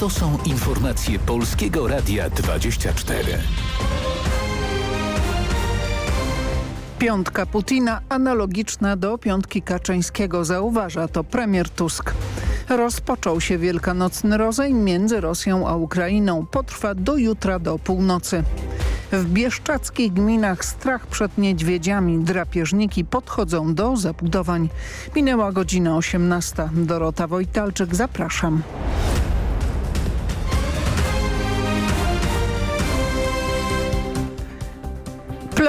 To są informacje Polskiego Radia 24. Piątka Putina analogiczna do piątki Kaczyńskiego, zauważa to premier Tusk. Rozpoczął się wielkanocny rozejm między Rosją a Ukrainą. Potrwa do jutra do północy. W bieszczadzkich gminach strach przed niedźwiedziami. Drapieżniki podchodzą do zabudowań. Minęła godzina 18. Dorota Wojtalczyk, zapraszam.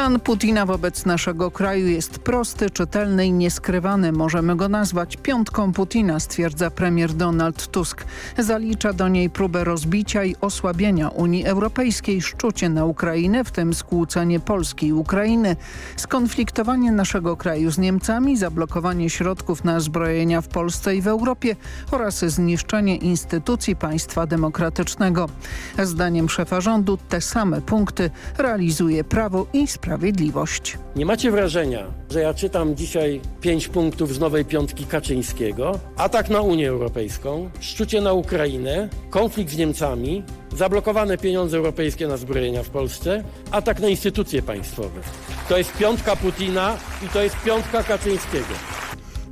Plan Putina wobec naszego kraju jest prosty, czytelny i nieskrywany. Możemy go nazwać piątką Putina, stwierdza premier Donald Tusk. Zalicza do niej próbę rozbicia i osłabienia Unii Europejskiej, szczucie na Ukrainę, w tym skłócenie Polski i Ukrainy, skonfliktowanie naszego kraju z Niemcami, zablokowanie środków na zbrojenia w Polsce i w Europie oraz zniszczenie instytucji państwa demokratycznego. Zdaniem szefa rządu te same punkty realizuje Prawo i Sprawiedliwość. Nie macie wrażenia, że ja czytam dzisiaj pięć punktów z nowej piątki Kaczyńskiego, atak na Unię Europejską, szczucie na Ukrainę, konflikt z Niemcami, zablokowane pieniądze europejskie na zbrojenia w Polsce, atak na instytucje państwowe. To jest piątka Putina i to jest piątka Kaczyńskiego.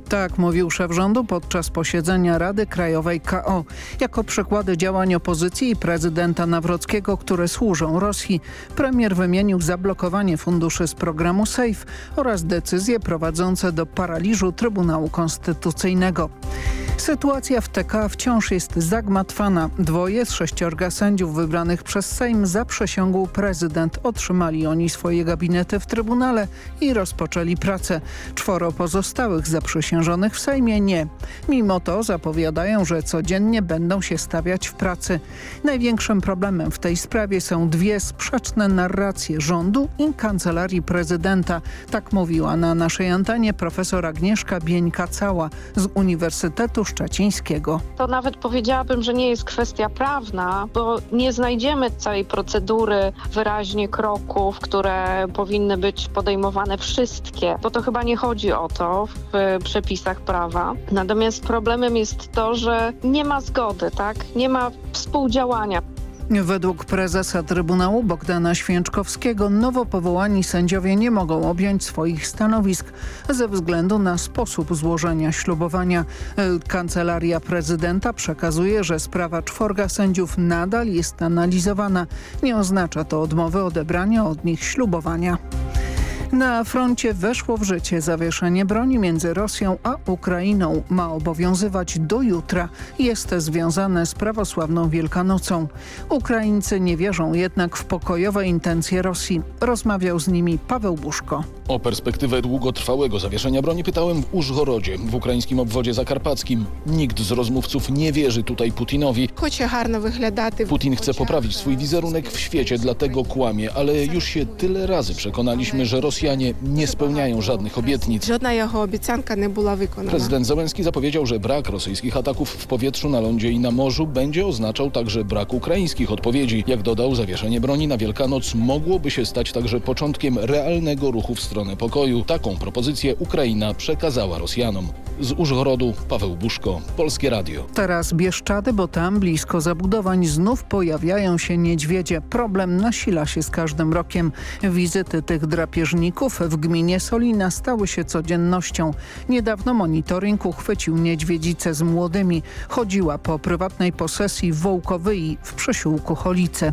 Tak mówił szef rządu podczas posiedzenia Rady Krajowej KO. Jako przykłady działań opozycji i prezydenta Nawrockiego, które służą Rosji, premier wymienił zablokowanie funduszy z programu SAFE oraz decyzje prowadzące do paraliżu Trybunału Konstytucyjnego. Sytuacja w TK wciąż jest zagmatwana. Dwoje z sześciorga sędziów wybranych przez Sejm zaprzysiągł prezydent. Otrzymali oni swoje gabinety w Trybunale i rozpoczęli pracę. Czworo pozostałych zaprzysiężonych w Sejmie nie. Mimo to zapowiadają, że codziennie będą się stawiać w pracy. Największym problemem w tej sprawie są dwie sprzeczne narracje rządu i kancelarii prezydenta. Tak mówiła na naszej antenie profesor Agnieszka Bieńka-Cała z Uniwersytetu Szczecińskiego. To nawet powiedziałabym, że nie jest kwestia prawna, bo nie znajdziemy całej procedury, wyraźnie kroków, które powinny być podejmowane wszystkie, bo to chyba nie chodzi o to w przepisach prawa. Natomiast problemem jest to, że nie ma zgody, tak? Nie ma współdziałania. Według prezesa Trybunału Bogdana Święczkowskiego nowo powołani sędziowie nie mogą objąć swoich stanowisk ze względu na sposób złożenia ślubowania. Kancelaria prezydenta przekazuje, że sprawa czworga sędziów nadal jest analizowana. Nie oznacza to odmowy odebrania od nich ślubowania. Na froncie weszło w życie zawieszenie broni między Rosją a Ukrainą. Ma obowiązywać do jutra. Jest związane z prawosławną Wielkanocą. Ukraińcy nie wierzą jednak w pokojowe intencje Rosji. Rozmawiał z nimi Paweł Buszko. O perspektywę długotrwałego zawieszenia broni pytałem w Użgorodzie, w ukraińskim obwodzie zakarpackim. Nikt z rozmówców nie wierzy tutaj Putinowi. Putin chce poprawić swój wizerunek w świecie, dlatego kłamie, ale już się tyle razy przekonaliśmy, że Rosjanie nie spełniają żadnych obietnic. Żadna jego obiecanka nie była wykonana. Prezydent Załęski zapowiedział, że brak rosyjskich ataków w powietrzu, na lądzie i na morzu będzie oznaczał także brak ukraińskich odpowiedzi. Jak dodał, zawieszenie broni na Wielkanoc mogłoby się stać także początkiem realnego ruchu w stronę pokoju. Taką propozycję Ukraina przekazała Rosjanom. Z Użgorodu Paweł Buszko, Polskie Radio. Teraz Bieszczady, bo tam blisko zabudowań znów pojawiają się niedźwiedzie. Problem nasila się z każdym rokiem. Wizyty tych drapieżników w gminie Solina stały się codziennością. Niedawno monitoring uchwycił niedźwiedzicę z młodymi. Chodziła po prywatnej posesji w Wołkowyi w przesiłku Cholice.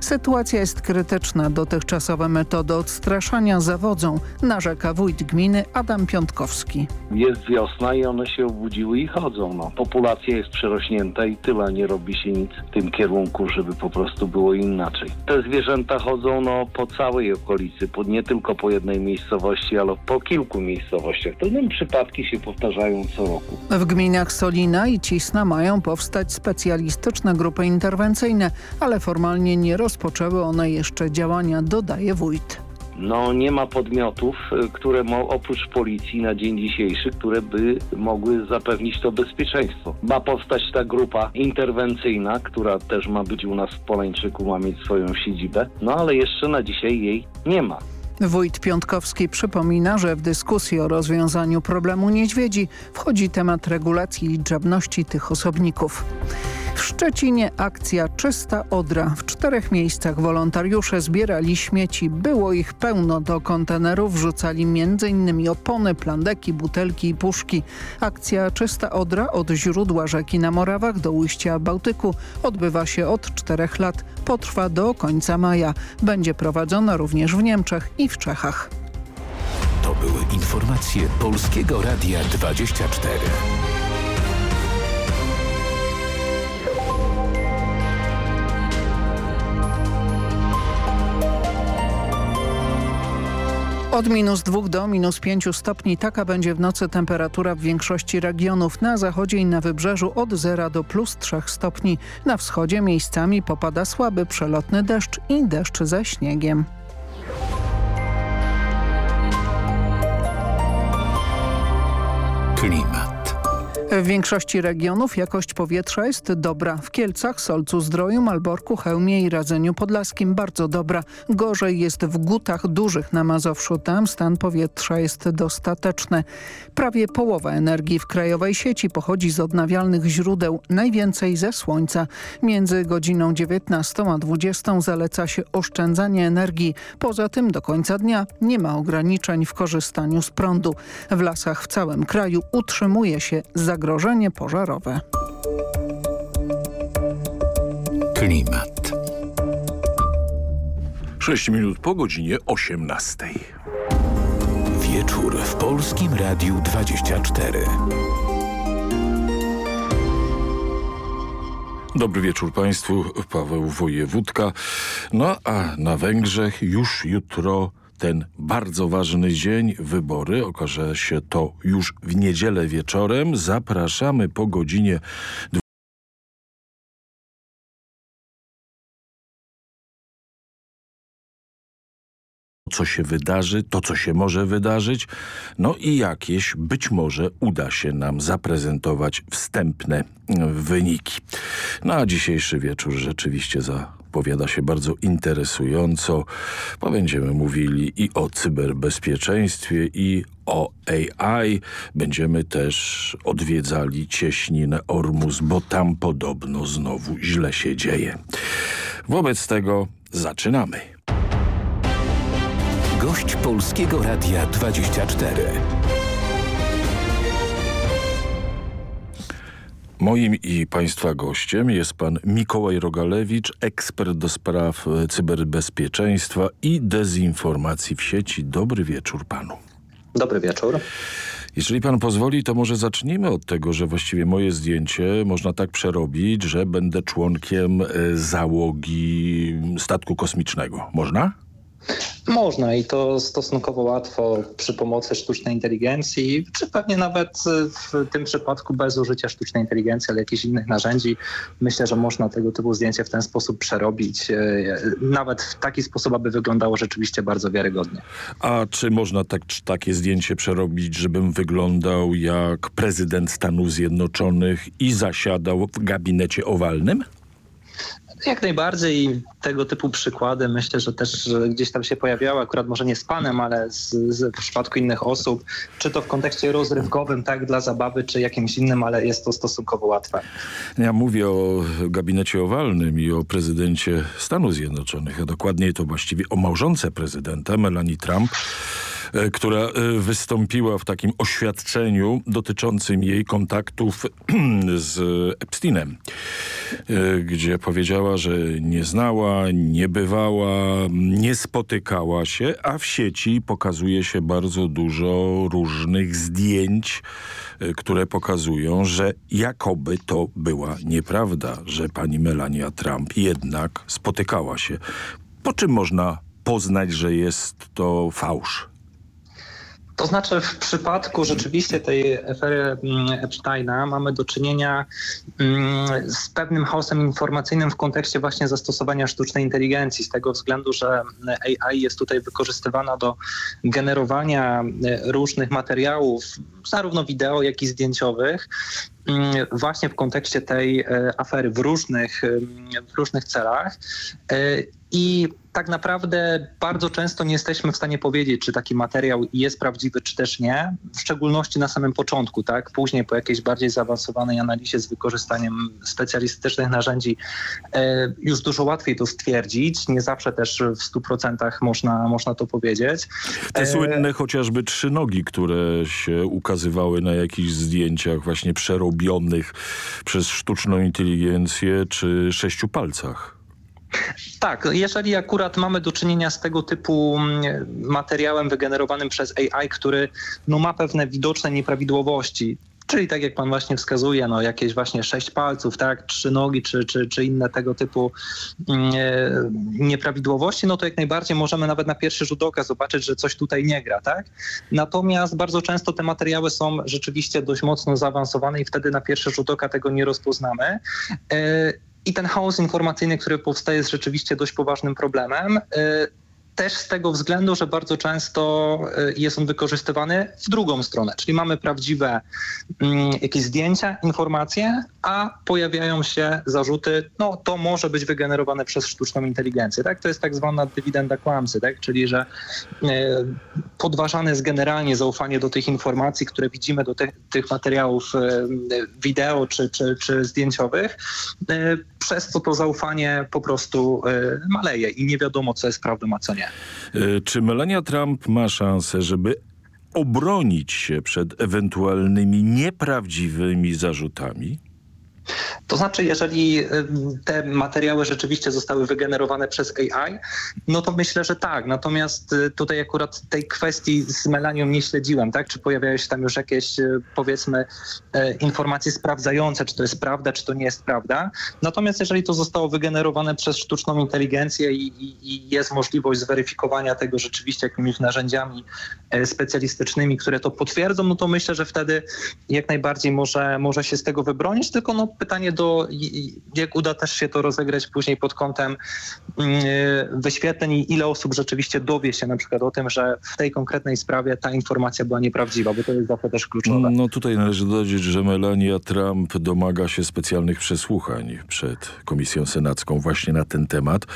Sytuacja jest krytyczna. Dotychczasowe metody odstraszania zawodzą, narzeka wójt gminy Adam Piątkowski. Jest wiosna i one się obudziły i chodzą. No. Populacja jest przerośnięta i tyle nie robi się nic w tym kierunku, żeby po prostu było inaczej. Te zwierzęta chodzą no, po całej okolicy, po, nie tylko po jednej miejscowości, ale po kilku miejscowościach. Te przypadki się powtarzają co roku. W gminach Solina i Cisna mają powstać specjalistyczne grupy interwencyjne, ale formalnie nie rozpoczęły one jeszcze działania, dodaje wójt. No nie ma podmiotów, y, które mo- oprócz policji na dzień dzisiejszy, które by mogły zapewnić to bezpieczeństwo. Ma powstać ta grupa interwencyjna, która też ma być u nas w Polańczyku, ma mieć swoją siedzibę, no ale jeszcze na dzisiaj jej nie ma. Wójt Piątkowski przypomina, że w dyskusji o rozwiązaniu problemu niedźwiedzi wchodzi temat regulacji liczebności tych osobników. W Szczecinie akcja Czysta Odra. W czterech miejscach wolontariusze zbierali śmieci. Było ich pełno. Do kontenerów wrzucali m.in. opony, plandeki, butelki i puszki. Akcja Czysta Odra od źródła rzeki na Morawach do ujścia Bałtyku odbywa się od czterech lat. Potrwa do końca maja. Będzie prowadzona również w Niemczech i w Czechach. To były informacje Polskiego Radia 24. Od minus 2 do minus 5 stopni taka będzie w nocy temperatura w większości regionów. Na zachodzie i na wybrzeżu od 0 do plus 3 stopni. Na wschodzie miejscami popada słaby przelotny deszcz i deszcz ze śniegiem. Klimat. W większości regionów jakość powietrza jest dobra. W Kielcach, Solcu Zdroju, Malborku, Chełmie i Radzeniu Podlaskim bardzo dobra. Gorzej jest w Gutach Dużych na Mazowszu. Tam stan powietrza jest dostateczny. Prawie połowa energii w krajowej sieci pochodzi z odnawialnych źródeł, najwięcej ze słońca. Między godziną 19 a 20 zaleca się oszczędzanie energii. Poza tym do końca dnia nie ma ograniczeń w korzystaniu z prądu. W lasach w całym kraju utrzymuje się zagrożenie zagrożenie pożarowe. Klimat. 6 minut po godzinie 18. Wieczór w Polskim Radiu 24. Dobry wieczór Państwu, Paweł Wojewódka. No a na Węgrzech już jutro ten bardzo ważny dzień, wybory. Okaże się to już w niedzielę wieczorem. Zapraszamy po godzinie co się wydarzy, to co się może wydarzyć, no i jakieś być może uda się nam zaprezentować wstępne wyniki. No a dzisiejszy wieczór rzeczywiście zapowiada się bardzo interesująco, bo będziemy mówili i o cyberbezpieczeństwie i o AI. Będziemy też odwiedzali cieśninę Ormus, bo tam podobno znowu źle się dzieje. Wobec tego zaczynamy. Gość Polskiego Radia 24. Moim i Państwa gościem jest pan Mikołaj Rogalewicz, ekspert do spraw cyberbezpieczeństwa i dezinformacji w sieci. Dobry wieczór panu. Dobry wieczór. Jeżeli pan pozwoli, to może zacznijmy od tego, że właściwie moje zdjęcie można tak przerobić, że będę członkiem załogi statku kosmicznego. Można? Można i to stosunkowo łatwo przy pomocy sztucznej inteligencji, czy pewnie nawet w tym przypadku bez użycia sztucznej inteligencji, ale jakichś innych narzędzi. Myślę, że można tego typu zdjęcie w ten sposób przerobić, e, nawet w taki sposób, aby wyglądało rzeczywiście bardzo wiarygodnie. A czy można tak, takie zdjęcie przerobić, żebym wyglądał jak prezydent Stanów Zjednoczonych i zasiadał w gabinecie owalnym? Jak najbardziej tego typu przykłady myślę, że też gdzieś tam się pojawiały, akurat może nie z panem, ale z, z, w przypadku innych osób, czy to w kontekście rozrywkowym, tak, dla zabawy, czy jakimś innym, ale jest to stosunkowo łatwe. Ja mówię o gabinecie owalnym i o prezydencie Stanów Zjednoczonych, a dokładniej to właściwie o małżonce prezydenta Melanie Trump, która e, wystąpiła w takim oświadczeniu dotyczącym jej kontaktów z Epsteinem, e, gdzie powiedziała, że nie znała, nie bywała, nie spotykała się, a w sieci pokazuje się bardzo dużo różnych zdjęć, które pokazują, że jakoby to była nieprawda, że pani Melania Trump jednak spotykała się. Po czym można poznać, że jest to fałsz? To znaczy w przypadku rzeczywiście tej afery mm, Epsteina mamy do czynienia mm, z pewnym chaosem informacyjnym w kontekście właśnie zastosowania sztucznej inteligencji, z tego względu, że AI jest tutaj wykorzystywana do generowania e, różnych materiałów, zarówno wideo, jak i zdjęciowych, mm, właśnie w kontekście tej e, afery w różnych, w różnych celach. I tak naprawdę bardzo często nie jesteśmy w stanie powiedzieć, czy taki materiał jest prawdziwy, czy też nie, w szczególności na samym początku, tak? Później po jakiejś bardziej zaawansowanej analizie z wykorzystaniem specjalistycznych narzędzi e, już dużo łatwiej to stwierdzić. Nie zawsze też w 100% można, można to powiedzieć. Te e... słynne chociażby trzy nogi, które się ukazywały na jakichś zdjęciach właśnie przerobionych przez sztuczną inteligencję, czy sześciu palcach. Tak, jeżeli akurat mamy do czynienia z tego typu mm, materiałem wygenerowanym przez AI, który no, ma pewne widoczne nieprawidłowości, Czyli tak jak pan właśnie wskazuje, no jakieś właśnie sześć palców, tak, trzy nogi czy, czy, czy inne tego typu mm, e, nieprawidłowości, no to jak najbardziej możemy nawet na pierwszy rzut oka zobaczyć, że coś tutaj nie gra, tak? Natomiast bardzo często te materiały są rzeczywiście dość mocno zaawansowane i wtedy na pierwszy rzut oka tego nie rozpoznamy. I ten chaos informacyjny, który powstaje, jest rzeczywiście dość poważnym problemem. Też z tego względu, że bardzo często y, jest on wykorzystywany w drugą stronę, czyli mamy prawdziwe mm, jakieś zdjęcia, informacje, a pojawiają się zarzuty, no to może być wygenerowane przez sztuczną inteligencję. Tak? To jest tak zwana dywidenda kłamcy, tak? czyli że y, podważane jest generalnie zaufanie do tych informacji, które widzimy, do tych, tych materiałów y, wideo czy, czy, czy zdjęciowych, przez co to zaufanie po prostu maleje i nie wiadomo, co jest prawdą, a co nie. E, czy Melania Trump ma szansę, żeby obronić się przed ewentualnymi nieprawdziwymi zarzutami? To znaczy, jeżeli te materiały rzeczywiście zostały wygenerowane przez AI, no to myślę, że tak. Natomiast y, tutaj akurat tej kwestii z Melanią nie śledziłem, tak? Czy pojawiają się tam już jakieś, y, powiedzmy, e, informacje sprawdzające, czy to jest prawda, czy to nie jest prawda. Natomiast jeżeli to zostało wygenerowane przez sztuczną inteligencję i, i, i jest możliwość zweryfikowania tego rzeczywiście jakimiś narzędziami e, specjalistycznymi, które to potwierdzą, no to myślę, że wtedy jak najbardziej może, może się z tego wybronić, tylko no pytanie do, jak uda też się to rozegrać później pod kątem mm, wyświetleń i ile osób rzeczywiście dowie się na przykład o tym, że w tej konkretnej sprawie ta informacja była nieprawdziwa, bo to jest zawsze też kluczowe. No tutaj należy dodać, że Melania Trump domaga się specjalnych przesłuchań przed Komisją Senacką właśnie na ten temat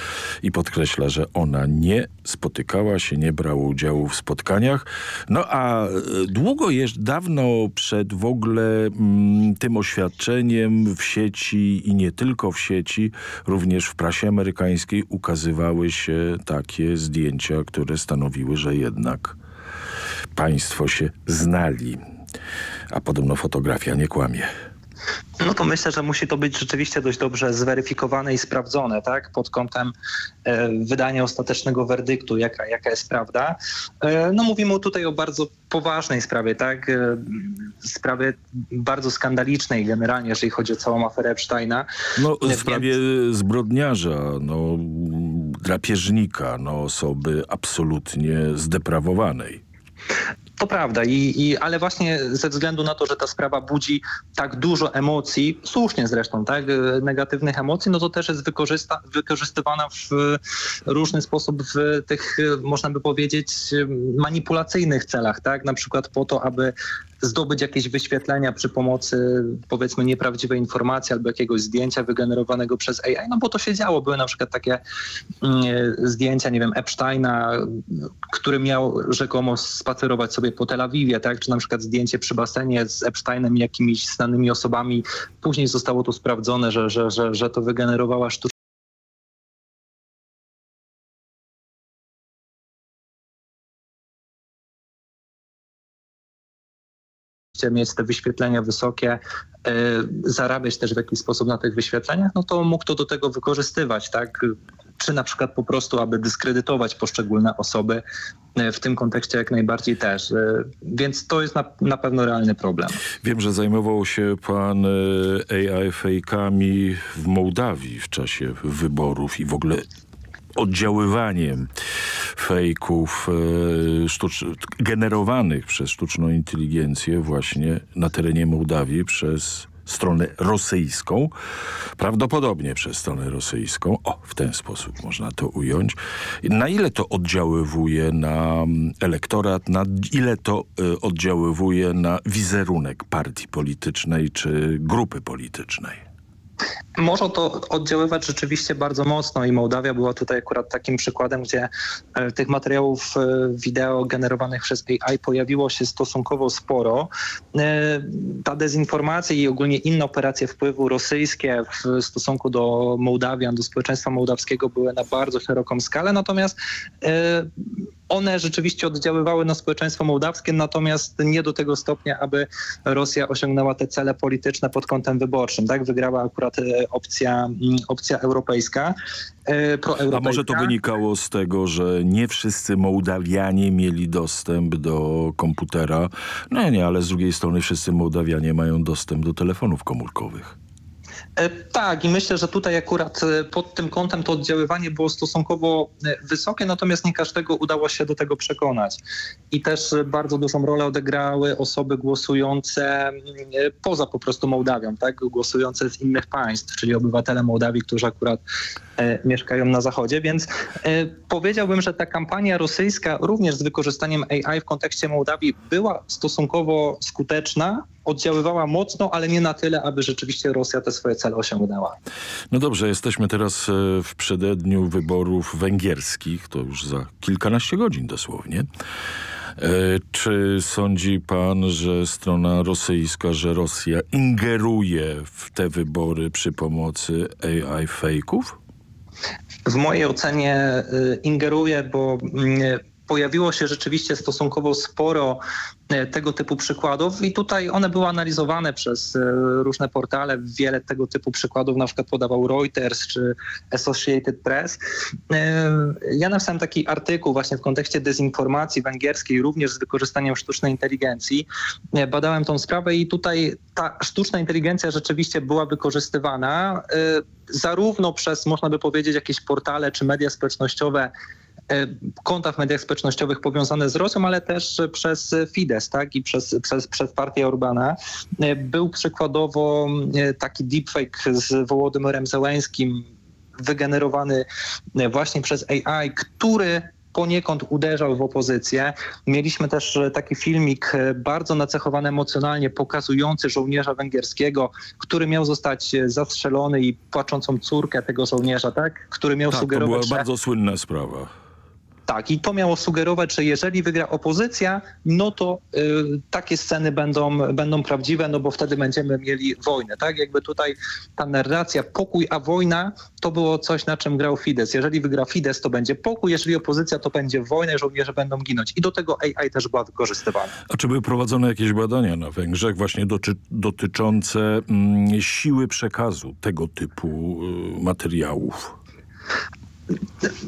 i podkreśla, że ona nie spotykała się, nie brała udziału w spotkaniach. No a e, długo jeszcze, dawno przed w ogóle mm, tym oświadczeniem w sieci i nie tylko w sieci, również w prasie amerykańskiej ukazywały się takie zdjęcia, które stanowiły, że jednak państwo się znali. A podobno fotografia nie kłamie no to myślę, że musi to być rzeczywiście dość dobrze zweryfikowane i sprawdzone, tak, pod kątem e, wydania ostatecznego werdyktu, jaka, jaka jest prawda. E, no mówimy tutaj o bardzo poważnej sprawie, tak, e, sprawie bardzo skandalicznej generalnie, jeżeli chodzi o całą aferę Epsteina. No w sprawie Więc... zbrodniarza, no drapieżnika, no osoby absolutnie zdeprawowanej. To prawda, I, i, ale właśnie ze względu na to, że ta sprawa budzi tak dużo emocji, słusznie zresztą, tak, negatywnych emocji, no to też jest wykorzystywana w różny sposób w tych, można by powiedzieć, manipulacyjnych celach, tak, na przykład po to, aby zdobyć jakieś wyświetlenia przy pomocy powiedzmy nieprawdziwej informacji albo jakiegoś zdjęcia wygenerowanego przez AI, no bo to się działo. Były na przykład takie mm, zdjęcia, nie wiem, Epsteina, który miał rzekomo spacerować sobie po Tel Awiwie, tak? czy na przykład zdjęcie przy basenie z Epsteinem i jakimiś znanymi osobami. Później zostało to sprawdzone, że, że, że, że to wygenerowała sztuczna mieć te wyświetlenia wysokie, e, zarabiać też w jakiś sposób na tych wyświetleniach, no to mógł to do tego wykorzystywać, tak? Czy na przykład po prostu, aby dyskredytować poszczególne osoby, e, w tym kontekście jak najbardziej też. E, więc to jest na, na pewno realny problem. Wiem, że zajmował się pan AI fejkami w Mołdawii w czasie wyborów i w ogóle oddziaływaniem fejków e, generowanych przez sztuczną inteligencję właśnie na terenie Mołdawii przez stronę rosyjską, prawdopodobnie przez stronę rosyjską, o, w ten sposób można to ująć. Na ile to oddziaływuje na mm, elektorat, na ile to y, oddziaływuje na wizerunek partii politycznej czy grupy politycznej? Może to oddziaływać rzeczywiście bardzo mocno i Mołdawia była tutaj akurat takim przykładem, gdzie e, tych materiałów e, wideo generowanych przez AI pojawiło się stosunkowo sporo. E, ta dezinformacja i ogólnie inne operacje wpływu rosyjskie w stosunku do Mołdawian, do społeczeństwa mołdawskiego były na bardzo szeroką skalę, natomiast one rzeczywiście oddziaływały na społeczeństwo mołdawskie, natomiast nie do tego stopnia, aby Rosja osiągnęła te cele polityczne pod kątem wyborczym. Tak wygrała akurat e, opcja, mm, opcja europejska. E, A może to wynikało z tego, że nie wszyscy Mołdawianie mieli dostęp do komputera? No nie, ale z drugiej strony wszyscy Mołdawianie mają dostęp do telefonów komórkowych. E, tak i myślę, że tutaj akurat e, pod tym kątem to oddziaływanie było stosunkowo e, wysokie, natomiast nie każdego udało się do tego przekonać. I też bardzo dużą rolę odegrały osoby głosujące poza po prostu Mołdawią, tak? głosujące z innych państw, czyli obywatele Mołdawii, którzy akurat mieszkają na zachodzie, więc powiedziałbym, że ta kampania rosyjska również z wykorzystaniem AI w kontekście Mołdawii była stosunkowo skuteczna, oddziaływała mocno, ale nie na tyle, aby rzeczywiście Rosja te swoje cele osiągnęła. No dobrze, jesteśmy teraz e, w przededniu wyborów węgierskich, to już za kilkanaście godzin dosłownie. E, czy sądzi pan, że strona rosyjska, że Rosja ingeruje w te wybory przy pomocy AI fake'ów? W mojej ocenie y, ingeruje, bo mm, pojawiło się rzeczywiście stosunkowo sporo e, tego typu przykładów i tutaj one były analizowane przez e, różne portale. Wiele tego typu przykładów na przykład podawał Reuters czy Associated Press. E, ja napisałem taki artykuł właśnie w kontekście dezinformacji węgierskiej, również z wykorzystaniem sztucznej inteligencji. Badałem tą sprawę i tutaj ta sztuczna inteligencja rzeczywiście była wykorzystywana zarówno przez, można by powiedzieć, jakieś portale czy media społecznościowe, E, konta w mediach społecznościowych powiązane z Rosją, ale też przez Fidesz tak? i przez, przez, przez partię Orbana. E, był przykładowo e, taki deepfake z Wołodymyrem Zełęskim, wygenerowany właśnie przez AI, który poniekąd uderzał w opozycję. Mieliśmy też taki filmik bardzo nacechowany emocjonalnie, pokazujący żołnierza węgierskiego, który miał zostać zastrzelony i płaczącą córkę tego żołnierza, tak? Który miał tak, sugerować. To była bardzo słynna sprawa. Tak, i to miało sugerować, że jeżeli wygra opozycja, no to y, takie sceny będą, będą prawdziwe, no bo wtedy będziemy mieli wojnę. Tak, jakby tutaj ta narracja pokój, a wojna to było coś, na czym grał Fidesz. Jeżeli wygra Fidesz, to będzie pokój, jeżeli opozycja, to będzie wojna żołnierze będą ginąć. I do tego AI też była wykorzystywana. A czy były prowadzone jakieś badania na Węgrzech właśnie doty dotyczące mm, siły przekazu tego typu y, materiałów?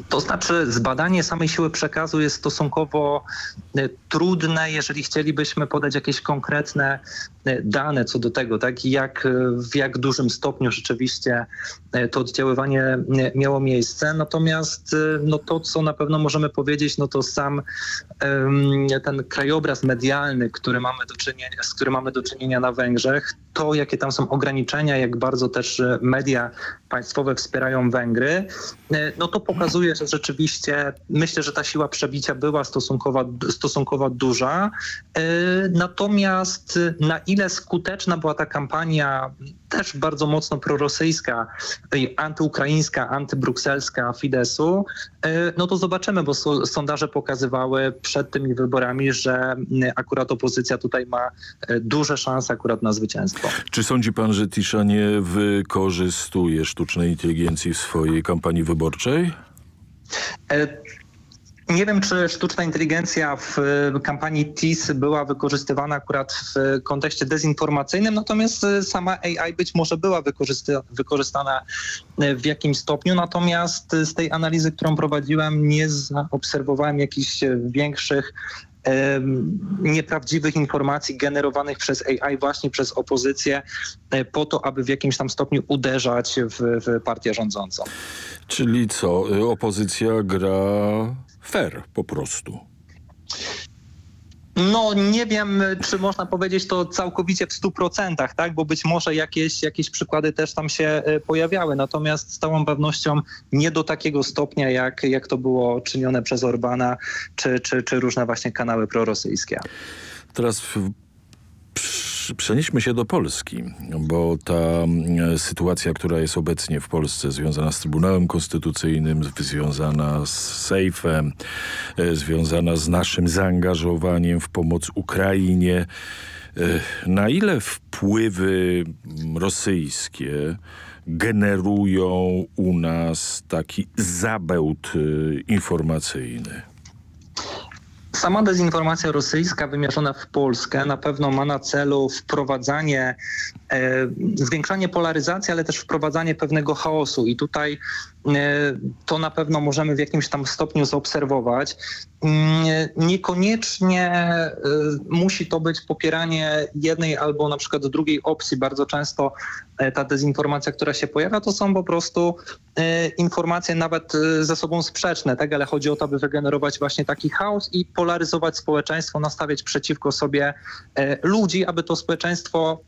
To znaczy zbadanie samej siły przekazu jest stosunkowo e, trudne, jeżeli chcielibyśmy podać jakieś konkretne dane co do tego, tak jak w jak dużym stopniu rzeczywiście e, to oddziaływanie miało miejsce. Natomiast no to, co na pewno możemy powiedzieć, no to sam ten krajobraz medialny, który mamy do czynienia, z którym mamy do czynienia na Węgrzech, to jakie tam są ograniczenia, jak bardzo też media państwowe wspierają Węgry, no to pokazuje, że rzeczywiście myślę, że ta siła przebicia była stosunkowo, stosunkowo duża. E, natomiast na ile skuteczna była ta kampania też bardzo mocno prorosyjska, antyukraińska, antybrukselska Fidesu, e, no to zobaczymy, bo sondaże pokazywały przed tymi wyborami, że akurat opozycja tutaj ma e, duże szanse akurat na zwycięstwo. Czy sądzi pan, że Tisza nie wykorzystuje sztucznej inteligencji w swojej kampanii wyborczej? Nie wiem, czy sztuczna inteligencja w kampanii TIS była wykorzystywana akurat w kontekście dezinformacyjnym, natomiast sama AI być może była wykorzystana w jakimś stopniu, natomiast z tej analizy, którą prowadziłem, nie zaobserwowałem jakichś większych nieprawdziwych informacji generowanych przez AI właśnie przez opozycję e, po to, aby w jakimś tam stopniu uderzać w, w partię rządzącą. Czyli co? Opozycja gra fair po prostu. No nie wiem, czy można powiedzieć to całkowicie w 100%, tak? bo być może jakieś, jakieś przykłady też tam się e, pojawiały, natomiast z całą pewnością nie do takiego stopnia, jak, jak to było czynione przez Orbana, czy, czy, czy różne właśnie kanały prorosyjskie. Teraz przenieśmy się do Polski, bo ta mm, sytuacja, która jest obecnie w Polsce związana z Trybunałem Konstytucyjnym, związana z Sejfem, e, związana z naszym zaangażowaniem w pomoc Ukrainie, e, na ile wpływy rosyjskie generują u nas taki zabełt informacyjny? Sama dezinformacja rosyjska wymierzona w Polskę na pewno ma na celu wprowadzanie, e, zwiększanie polaryzacji, ale też wprowadzanie pewnego chaosu. I tutaj to na pewno możemy w jakimś tam stopniu zaobserwować. Mm, niekoniecznie e, musi to być popieranie jednej albo na przykład drugiej opcji. Bardzo często e, ta dezinformacja, która się pojawia, to są po prostu e, informacje nawet ze sobą sprzeczne, tak? ale chodzi o to, aby wygenerować właśnie taki chaos i polaryzować społeczeństwo, nastawiać przeciwko sobie ludzi, aby to społeczeństwo,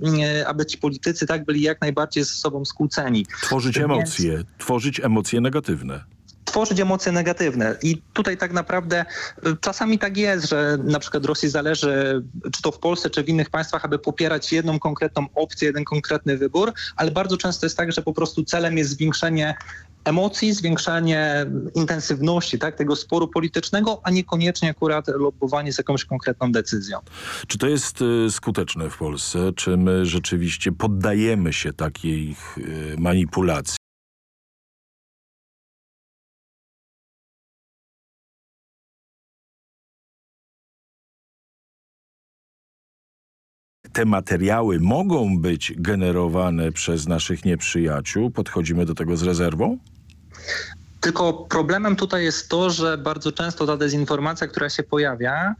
aby ci politycy tak byli jak najbardziej ze sobą skłóceni. Tworzyć Więc... emocje, tworzyć emocje negatywne tworzyć emocje negatywne. I tutaj tak naprawdę y, czasami tak jest, że na przykład Rosji zależy, czy to w Polsce, czy w innych państwach, aby popierać jedną konkretną opcję, jeden konkretny wybór, ale bardzo często jest tak, że po prostu celem jest zwiększenie emocji, zwiększanie intensywności tak, tego sporu politycznego, a niekoniecznie akurat lobbowanie z jakąś konkretną decyzją. Czy to jest y, skuteczne w Polsce? Czy my rzeczywiście poddajemy się takiej y, manipulacji? Te materiały mogą być generowane przez naszych nieprzyjaciół? Podchodzimy do tego z rezerwą? Tylko problemem tutaj jest to, że bardzo często ta dezinformacja, która się pojawia,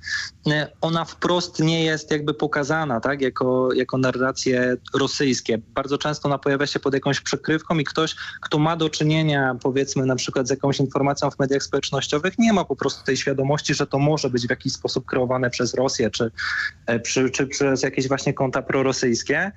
e, ona wprost nie jest jakby pokazana tak, jako, jako narracje rosyjskie. Bardzo często ona pojawia się pod jakąś przykrywką i ktoś, kto ma do czynienia powiedzmy na przykład z jakąś informacją w mediach społecznościowych, nie ma po prostu tej świadomości, że to może być w jakiś sposób kreowane przez Rosję czy, e, czy, czy przez jakieś właśnie konta prorosyjskie.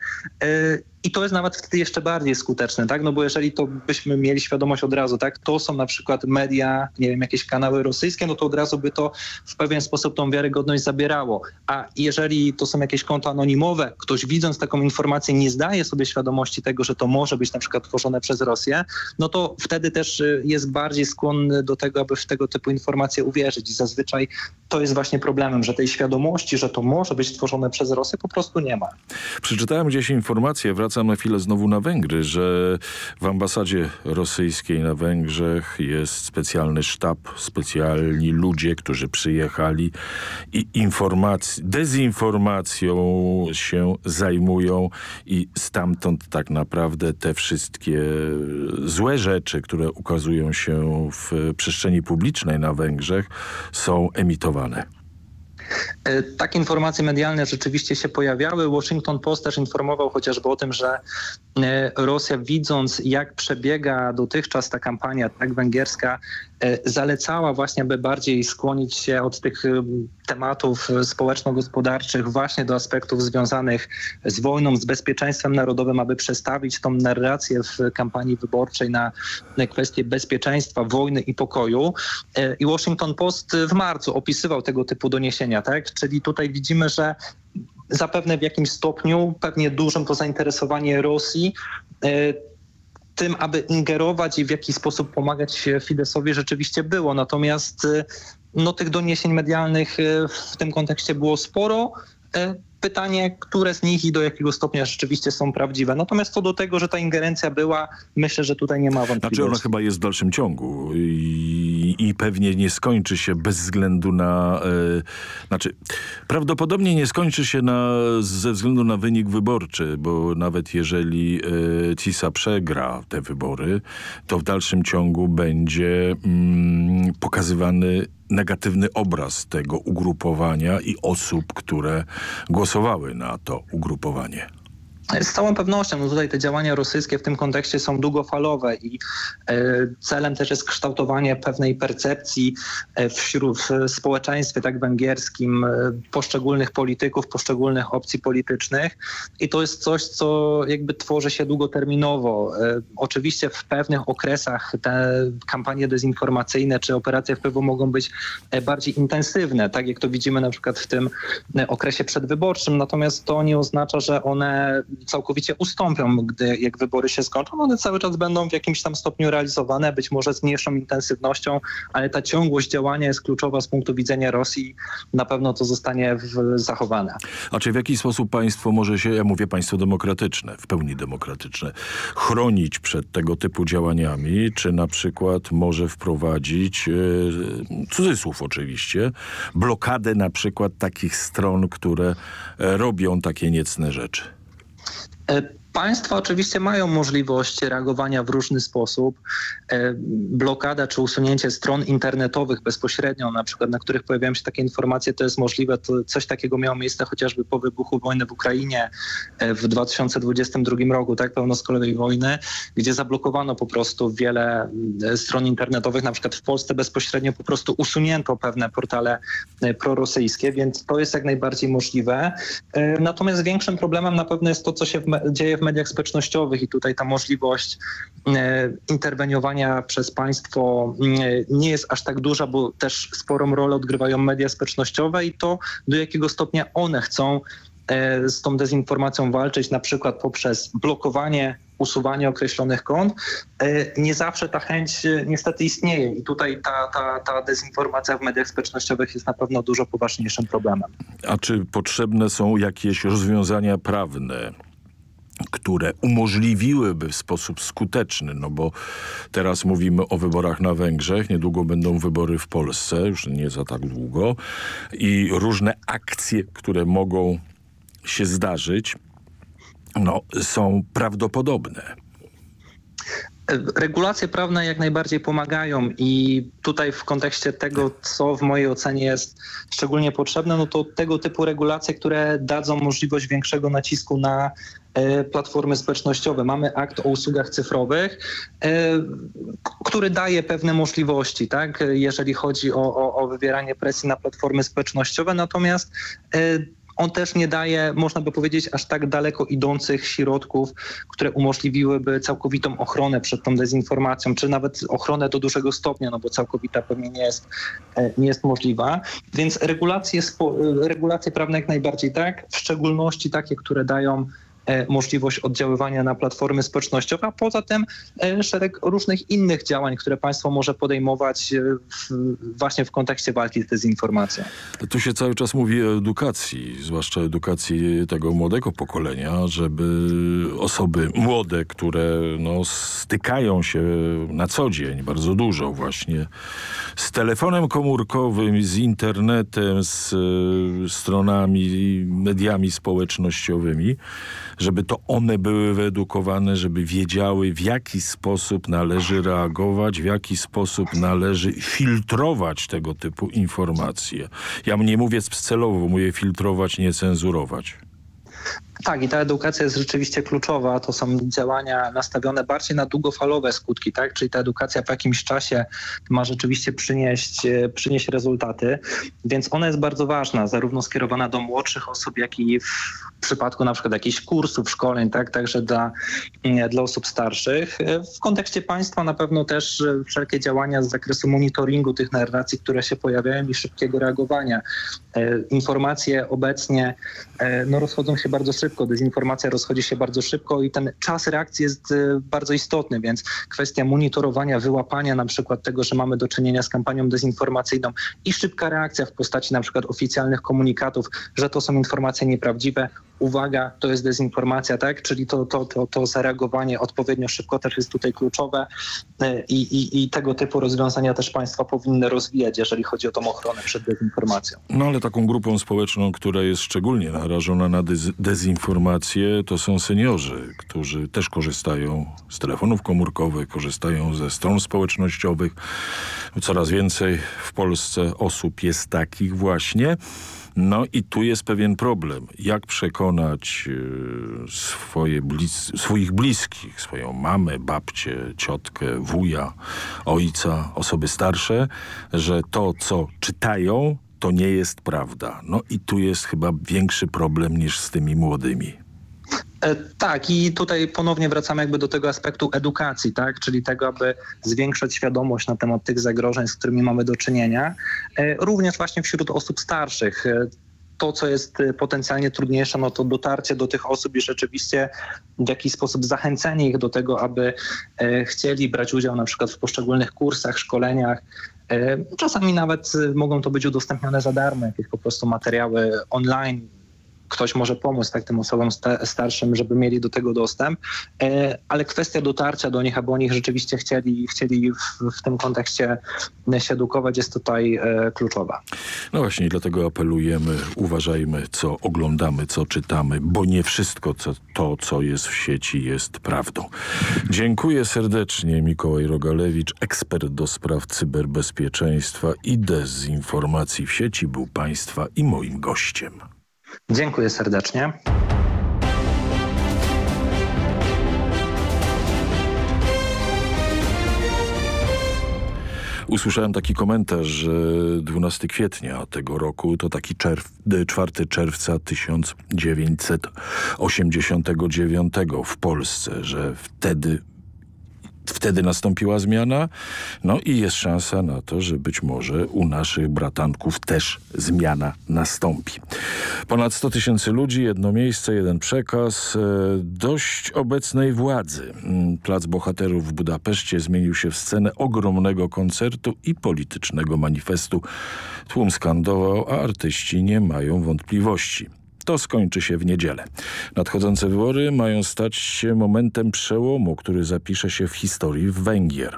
I to jest nawet wtedy jeszcze bardziej skuteczne, tak? No bo jeżeli to byśmy mieli świadomość od razu, tak? To są na przykład media, nie wiem, jakieś kanały rosyjskie, no to od razu by to w pewien sposób tą wiarygodność zabierało. A jeżeli to są jakieś konta anonimowe, ktoś widząc taką informację nie zdaje sobie świadomości tego, że to może być na przykład tworzone przez Rosję, no to wtedy też y, jest bardziej skłonny do tego, aby w tego typu informacje uwierzyć. I zazwyczaj to jest właśnie problemem, że tej świadomości, że to może być tworzone przez Rosję po prostu nie ma. Przeczytałem gdzieś informację, wracam na chwilę znowu na Węgry, że w ambasadzie rosyjskiej na Węgrzech jest specjalny sztab, specjalni ludzie, którzy przyjechali i dezinformacją się zajmują i stamtąd tak naprawdę te wszystkie złe rzeczy, które ukazują się w przestrzeni publicznej na Węgrzech są emitowane. E, takie informacje medialne rzeczywiście się pojawiały. Washington Post też informował chociażby o tym, że Rosja widząc jak przebiega dotychczas ta kampania tak węgierska, e, zalecała właśnie, aby bardziej skłonić się od tych tematów społeczno-gospodarczych właśnie do aspektów związanych z wojną, z bezpieczeństwem narodowym, aby przestawić tą narrację w kampanii wyborczej na kwestie bezpieczeństwa, wojny i pokoju. I Washington Post w marcu opisywał tego typu doniesienia tak? Czyli tutaj widzimy, że zapewne w jakimś stopniu, pewnie dużym to zainteresowanie Rosji e, tym, aby ingerować i w jakiś sposób pomagać Fidesowi rzeczywiście było. Natomiast e, no, tych doniesień medialnych e, w tym kontekście było sporo pytanie, które z nich i do jakiego stopnia rzeczywiście są prawdziwe. Natomiast co do tego, że ta ingerencja była, myślę, że tutaj nie ma wątpliwości. Znaczy ona chyba jest w dalszym ciągu i, i pewnie nie skończy się bez względu na... E, znaczy, prawdopodobnie nie skończy się na, ze względu na wynik wyborczy, bo nawet jeżeli e, CISA przegra te wybory, to w dalszym ciągu będzie mm, pokazywany negatywny obraz tego ugrupowania i osób, które głosowały na to ugrupowanie. Z całą pewnością, no tutaj te działania rosyjskie w tym kontekście są długofalowe i e, celem też jest kształtowanie pewnej percepcji e, wśród w społeczeństwie tak węgierskim e, poszczególnych polityków, poszczególnych opcji politycznych i to jest coś, co jakby tworzy się długoterminowo. Oczywiście w pewnych okresach te kampanie dezinformacyjne czy operacje wpływu mogą być bardziej intensywne, tak jak to widzimy na przykład w tym okresie przedwyborczym, natomiast to nie oznacza, że one całkowicie ustąpią, gdy jak wybory się skończą. One cały czas będą w jakimś tam stopniu realizowane, być może z mniejszą intensywnością, ale ta ciągłość działania jest kluczowa z punktu widzenia Rosji. Na pewno to zostanie zachowane. A czy w jaki sposób państwo może się, ja mówię państwo demokratyczne, w pełni demokratyczne, chronić przed tego typu działaniami, czy na przykład może wprowadzić, e, cudzysłów oczywiście, blokadę na przykład takich stron, które e, robią takie niecne rzeczy? E, Państwa oczywiście mają możliwość reagowania w różny sposób. E, blokada czy usunięcie stron internetowych bezpośrednio, na przykład na których pojawiają się takie informacje, to jest możliwe. To coś takiego miało miejsce chociażby po wybuchu wojny w Ukrainie e, w 2022 roku, tak, pełnoskalowej wojny, gdzie zablokowano po prostu wiele e, stron internetowych, na przykład w Polsce bezpośrednio po prostu usunięto pewne portale prorosyjskie, więc to jest jak najbardziej możliwe. Natomiast większym problemem na pewno jest to, co się dzieje w mediach społecznościowych i tutaj ta możliwość e, interweniowania przez państwo e, nie jest aż tak duża, bo też sporą rolę odgrywają media społecznościowe i to do jakiego stopnia one chcą e, z tą dezinformacją walczyć, na przykład poprzez blokowanie, usuwanie określonych kont. Nie zawsze ta chęć niestety istnieje i tutaj ta, ta, ta dezinformacja w mediach społecznościowych jest na pewno dużo poważniejszym problemem. A czy potrzebne są jakieś rozwiązania prawne? Które umożliwiłyby w sposób skuteczny, no bo teraz mówimy o wyborach na Węgrzech, niedługo będą wybory w Polsce, już nie za tak długo i różne akcje, które mogą się zdarzyć, no, są prawdopodobne. Regulacje prawne jak najbardziej pomagają i tutaj w kontekście tego, co w mojej ocenie jest szczególnie potrzebne, no to tego typu regulacje, które dadzą możliwość większego nacisku na platformy społecznościowe. Mamy akt o usługach cyfrowych, e, który daje pewne możliwości, tak, jeżeli chodzi o, o, o wywieranie presji na platformy społecznościowe, natomiast e, on też nie daje, można by powiedzieć, aż tak daleko idących środków, które umożliwiłyby całkowitą ochronę przed tą dezinformacją, czy nawet ochronę do dużego stopnia, no bo całkowita pewnie nie jest, e, nie jest możliwa. Więc regulacje, regulacje prawne jak najbardziej tak, w szczególności takie, które dają E, możliwość oddziaływania na platformy społecznościowe, a poza tym e, szereg różnych innych działań, które państwo może podejmować e, właśnie w kontekście walki z dezinformacją. Tu się cały czas mówi o edukacji, zwłaszcza edukacji tego młodego pokolenia, żeby osoby młode, które no, stykają się na co dzień bardzo dużo właśnie z telefonem komórkowym, z internetem, z stronami, mediami społecznościowymi, żeby to one były wyedukowane, żeby wiedziały w jaki sposób należy reagować, w jaki sposób należy filtrować tego typu informacje. Ja nie mówię celowo, mówię filtrować, nie cenzurować. Tak, i ta edukacja jest rzeczywiście kluczowa. To są działania nastawione bardziej na długofalowe skutki, tak? Czyli ta edukacja w jakimś czasie ma rzeczywiście przynieść, e, przynieść rezultaty, więc ona jest bardzo ważna, zarówno skierowana do młodszych osób, jak i w przypadku na przykład jakichś kursów, szkoleń, tak? Także dla, mm, dla osób starszych. E, w kontekście państwa na pewno też e, wszelkie działania z zakresu monitoringu tych narracji, które się pojawiają i szybkiego reagowania. Informacje obecnie no, rozchodzą się bardzo szybko szybko, dezinformacja rozchodzi się bardzo szybko i ten czas reakcji jest e, bardzo istotny, więc kwestia monitorowania, wyłapania na przykład tego, że mamy do czynienia z kampanią dezinformacyjną i szybka reakcja w postaci na przykład oficjalnych komunikatów, że to są informacje nieprawdziwe, uwaga, to jest dezinformacja, tak? Czyli to, to, to, to zareagowanie odpowiednio szybko też jest tutaj kluczowe e, i, i, i tego typu rozwiązania też państwa powinny rozwijać, jeżeli chodzi o tą ochronę przed dezinformacją. No ale taką grupą społeczną, która jest szczególnie narażona na dezinformację, to są seniorzy, którzy też korzystają z telefonów komórkowych, korzystają ze stron społecznościowych. Coraz więcej w Polsce osób jest takich właśnie. No i tu jest pewien problem. Jak przekonać e, swoje blis swoich bliskich, swoją mamę, babcię, ciotkę, wuja, ojca, osoby starsze, że to, co czytają, to nie jest prawda. No i tu jest chyba większy problem niż z tymi młodymi. E, tak, i tutaj ponownie wracamy jakby do tego aspektu edukacji, tak? czyli tego, aby zwiększać świadomość na temat tych zagrożeń, z którymi mamy do czynienia, e, również właśnie wśród osób starszych. E, to, co jest potencjalnie trudniejsze, no to dotarcie do tych osób i rzeczywiście w jakiś sposób zachęcenie ich do tego, aby chcieli brać udział na przykład w poszczególnych kursach, szkoleniach. Czasami nawet mogą to być udostępnione za darmo, jakieś po prostu materiały online, ktoś może pomóc tak tym osobom starszym, żeby mieli do tego dostęp, e, ale kwestia dotarcia do nich, aby oni rzeczywiście chcieli, chcieli w, w tym kontekście się edukować jest tutaj e, kluczowa. No właśnie, dlatego apelujemy, uważajmy, co oglądamy, co czytamy, bo nie wszystko co, to, co jest w sieci jest prawdą. Dziękuję serdecznie Mikołaj Rogalewicz, ekspert do spraw cyberbezpieczeństwa i dezinformacji w sieci był Państwa i moim gościem. Dziękuję serdecznie. Usłyszałem taki komentarz, że 12 kwietnia tego roku to taki czerw 4 czerwca 1989 w Polsce, że wtedy Wtedy nastąpiła zmiana, no i jest szansa na to, że być może u naszych bratanków też zmiana nastąpi. Ponad 100 tysięcy ludzi, jedno miejsce, jeden przekaz, e, dość obecnej władzy. Mm, Plac Bohaterów w Budapeszcie zmienił się w scenę ogromnego koncertu i politycznego manifestu. Tłum skandował, a artyści nie mają wątpliwości. To skończy się w niedzielę. Nadchodzące wybory mają stać się momentem przełomu, który zapisze się w historii Węgier.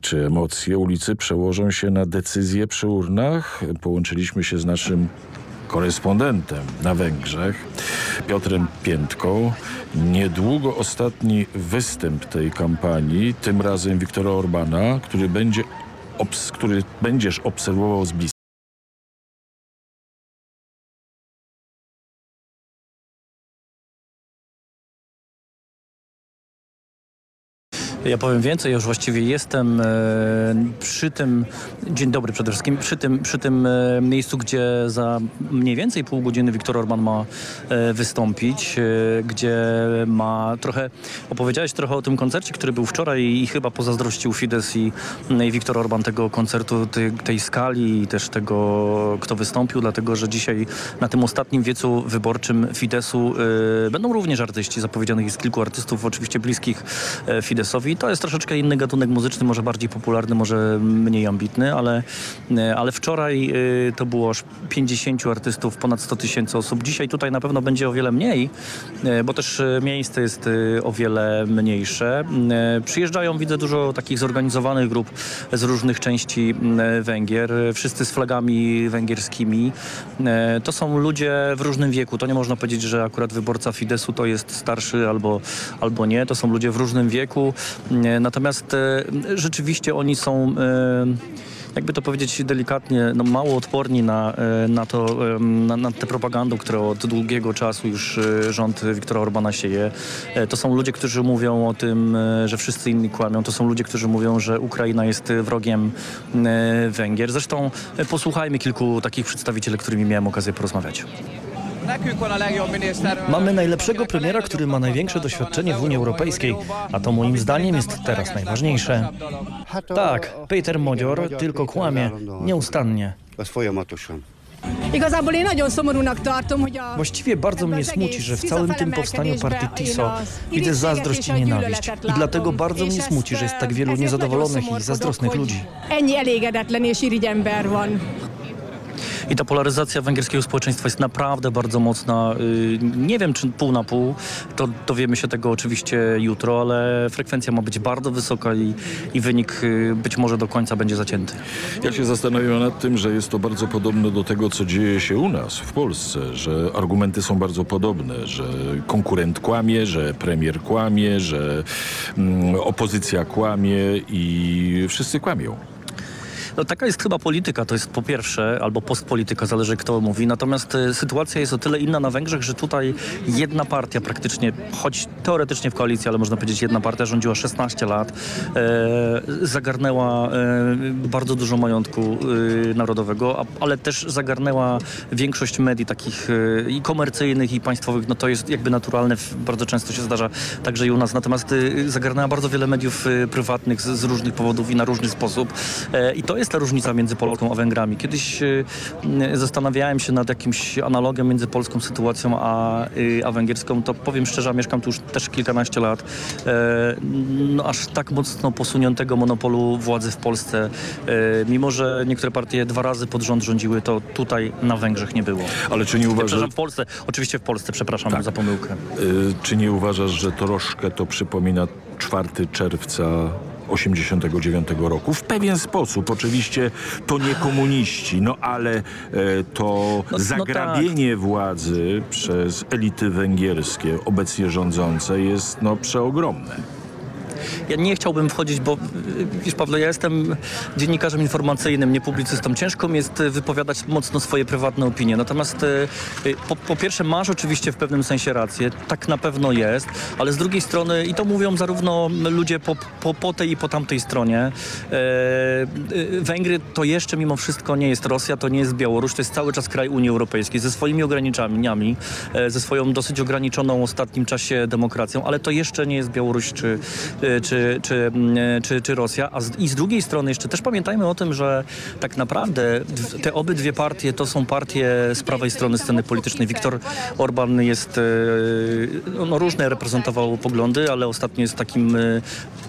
Czy emocje ulicy przełożą się na decyzje przy urnach? Połączyliśmy się z naszym korespondentem na Węgrzech, Piotrem Piętką. Niedługo ostatni występ tej kampanii, tym razem Wiktora Orbana, który, będzie który będziesz obserwował z bliska. Ja powiem więcej, już właściwie jestem e, przy tym, dzień dobry przede wszystkim, przy tym, przy tym e, miejscu, gdzie za mniej więcej pół godziny Viktor Orban ma e, wystąpić, gdzie ma trochę, opowiedziałeś trochę o tym koncercie, który był wczoraj i chyba pozazdrościł Fidesz i, i Viktor Orban tego koncertu, tej, skali i też tego, kto wystąpił, dlatego, że dzisiaj na tym ostatnim wiecu wyborczym Fideszu będą również artyści, zapowiedzianych jest kilku artystów, oczywiście bliskich Fideszowi, i to jest troszeczkę inny gatunek muzyczny, może bardziej popularny, może mniej ambitny, ale, e, ale wczoraj e, to było aż 50 artystów, ponad 100 tysięcy osób. Dzisiaj tutaj na pewno będzie o wiele mniej, e, bo też miejsce jest o wiele mniejsze. Przyjeżdżają, widzę dużo takich zorganizowanych grup z różnych części Węgier, wszyscy z flagami węgierskimi. To są ludzie w różnym wieku. To nie można powiedzieć, że akurat wyborca Fideszu to jest starszy albo, albo nie. To są ludzie w różnym wieku. Natomiast e, rzeczywiście oni są e, jakby to powiedzieć delikatnie, no mało odporni na, e, na, to, na, na tę propagandę, którą od długiego czasu już rząd Viktora Orbana sieje. To są ludzie, którzy mówią o tym, że wszyscy inni kłamią. To są ludzie, którzy mówią, że Ukraina jest wrogiem Węgier. Zresztą posłuchajmy kilku takich przedstawicieli, którymi miałem okazję porozmawiać. Mamy najlepszego premiera, który ma największe doświadczenie w Unii Europejskiej, a to moim zdaniem jest teraz najważniejsze. Tak, Peter Modzior tylko kłamie, nieustannie. Właściwie bardzo mnie smuci, że w całym tym powstaniu partii TISO widzę zazdrość i nienawiść. I dlatego bardzo mnie smuci, że jest tak wielu niezadowolonych i zazdrosnych ludzi. I ta polaryzacja węgierskiego społeczeństwa jest naprawdę bardzo mocna. Y, nie wiem, czy pół na pół, to dowiemy się tego oczywiście jutro, ale frekwencja ma być bardzo wysoka i, i wynik y, być może do końca będzie zacięty. Ja się zastanawiam nad tym, że jest to bardzo podobne do tego, co dzieje się u nas w Polsce, że argumenty są bardzo podobne, że konkurent kłamie, że premier kłamie, że mm, opozycja kłamie i wszyscy kłamią. No, taka jest chyba polityka, to jest po pierwsze, albo postpolityka, zależy kto mówi. Natomiast e, sytuacja jest o tyle inna na Węgrzech, że tutaj jedna partia praktycznie, choć teoretycznie w koalicji, ale można powiedzieć jedna partia rządziła 16 lat, e, zagarnęła e, bardzo dużo majątku e, narodowego, a, ale też zagarnęła większość medii takich e, i komercyjnych, i państwowych. No to jest jakby naturalne, bardzo często się zdarza także i u nas. Natomiast e, zagarnęła bardzo wiele mediów e, prywatnych z, z różnych powodów i na różny sposób. I to jest ta różnica między Polską a Węgrami. Kiedyś e, m, zastanawiałem się nad jakimś analogiem między polską sytuacją a, y, a węgierską. To powiem szczerze, mieszkam tu już też kilkanaście lat. E, No aż tak mocno posuniętego monopolu władzy w Polsce, e, mimo że niektóre partie dwa razy pod rząd rządziły, to tutaj na Węgrzech nie było. Ale czy nie uważasz, Przepraszam, w Polsce, oczywiście w Polsce, przepraszam za pomyłkę. y, czy nie uważasz, że troszkę to przypomina 4 czerwca 89 roku. W pewien sposób, oczywiście to nie komuniści, no ale e, to no zagrabienie władzy przez elity węgierskie, obecnie rządzące, jest no przeogromne. Ja nie chciałbym wchodzić, bo y, wiesz Pawle, ja jestem dziennikarzem informacyjnym, nie publicystą. Ciężko mi jest y, wypowiadać mocno swoje prywatne opinie. Natomiast y, po, po pierwsze masz oczywiście w pewnym sensie rację, tak na pewno jest, ale z drugiej strony, i to mówią zarówno ludzie po, po, po tej i po tamtej stronie, e, Węgry to jeszcze mimo wszystko nie jest Rosja, to nie jest Białoruś, to jest cały czas kraj Unii Europejskiej ze swoimi ograniczeniami, e, ze swoją dosyć ograniczoną w ostatnim czasie demokracją, ale to jeszcze nie jest Białoruś czy, czy, czy, mm, czy, czy Rosja. A z, I z drugiej strony jeszcze też pamiętajmy o tym, że tak naprawdę te obydwie partie to są partie z prawej strony sceny politycznej. Viktor Orban jest, e, no różne reprezentował poglądy, ale ostatnio jest takim e,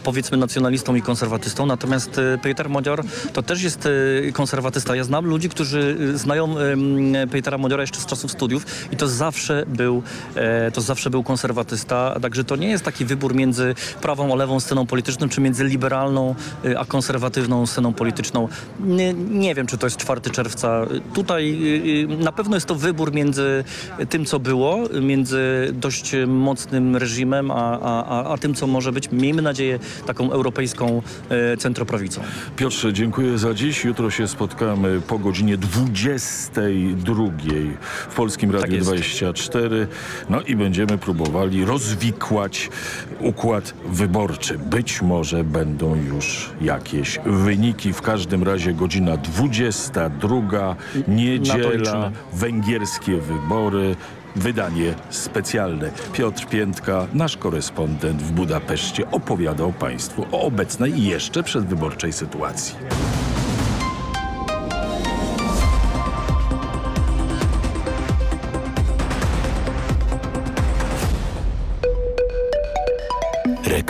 powiedzmy nacjonalistą i konserwatystą. Natomiast e, Peter Modior to też jest konserwatysta. Ja znam ludzi, którzy znają Petera Modiora jeszcze z czasów studiów i to zawsze był, to zawsze był konserwatysta. Także to nie jest taki wybór między prawą a lewą sceną polityczną, czy między liberalną e, a konserwatywną sceną polityczną. Nie, nie wiem, czy to jest 4 czerwca. Tutaj e, e, na pewno jest to wybór między tym, co było, między dość mocnym reżimem, a, a, a, tym, co może być, miejmy nadzieję, taką europejską centroprawicą. Piotrze, dziękuję za dziś. Jutro się spotkamy po godzinie 22 w Polskim Radiu jest. 24. No i będziemy próbowali rozwikłać układ wyborczy. Być może będą już jakieś wyniki. W każdym razie godzina 22, niedziela, węgierskie wybory. Wydanie specjalne. Piotr Piętka, nasz korespondent w Budapeszcie, opowiadał Państwu o obecnej i jeszcze przedwyborczej sytuacji.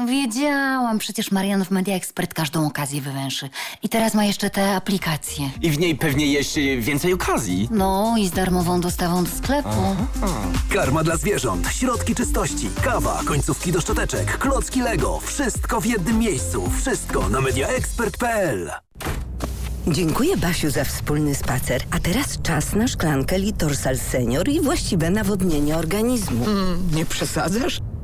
No wiedziałam, przecież Marian w Media Expert każdą okazję wywęszy. I teraz ma jeszcze te aplikacje. I w niej pewnie jeszcze więcej okazji. No i z darmową dostawą do sklepu. Karma dla zwierząt, środki czystości, kawa, końcówki do szczoteczek, klocki Lego. Wszystko w jednym miejscu. Wszystko na mediaexpert.pl. Dziękuję Basiu za wspólny spacer. A teraz czas na szklankę Litorsal Senior i właściwe nawodnienie organizmu. nie przesadzasz?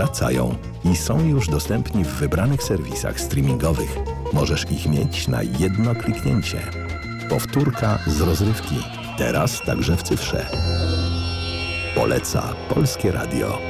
Wracają i są już dostępni w wybranych serwisach streamingowych. Możesz ich mieć na jedno kliknięcie. Powtórka z rozrywki. Teraz także w cyfrze. Poleca Polskie Radio.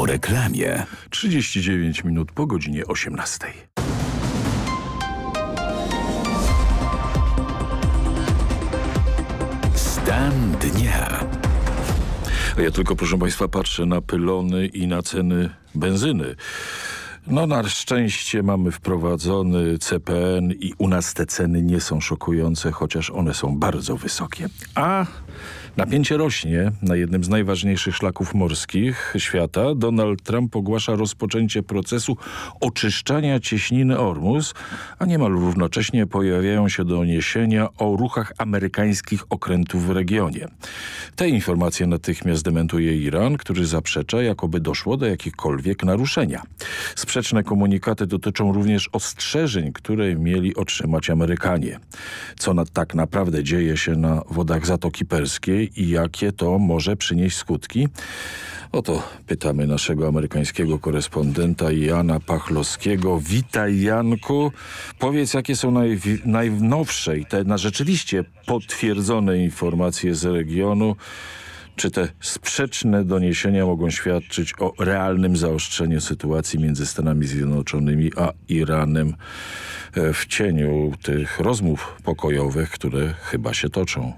Po reklamie. 39 minut po godzinie 18. Stan dnia. A ja tylko, proszę Państwa, patrzę na pylony i na ceny benzyny. No na szczęście mamy wprowadzony CPN i u nas te ceny nie są szokujące, chociaż one są bardzo wysokie. A napięcie rośnie na jednym z najważniejszych szlaków morskich świata. Donald Trump ogłasza rozpoczęcie procesu oczyszczania cieśniny Ormus, a niemal równocześnie pojawiają się doniesienia o ruchach amerykańskich okrętów w regionie. Te informacje natychmiast dementuje Iran, który zaprzecza, jakoby doszło do jakichkolwiek naruszenia. Sprzeczne komunikaty dotyczą również ostrzeżeń, które mieli otrzymać Amerykanie. Co na, tak naprawdę dzieje się na wodach Zatoki Perskiej i jakie to może przynieść skutki? Oto pytamy naszego amerykańskiego korespondenta Jana Pachlowskiego. Witaj Janku. Powiedz, jakie są naj, najnowsze i te na rzeczywiście potwierdzone informacje z regionu, czy te sprzeczne doniesienia mogą świadczyć o realnym zaostrzeniu sytuacji między Stanami Zjednoczonymi a Iranem w cieniu tych rozmów pokojowych, które chyba się toczą?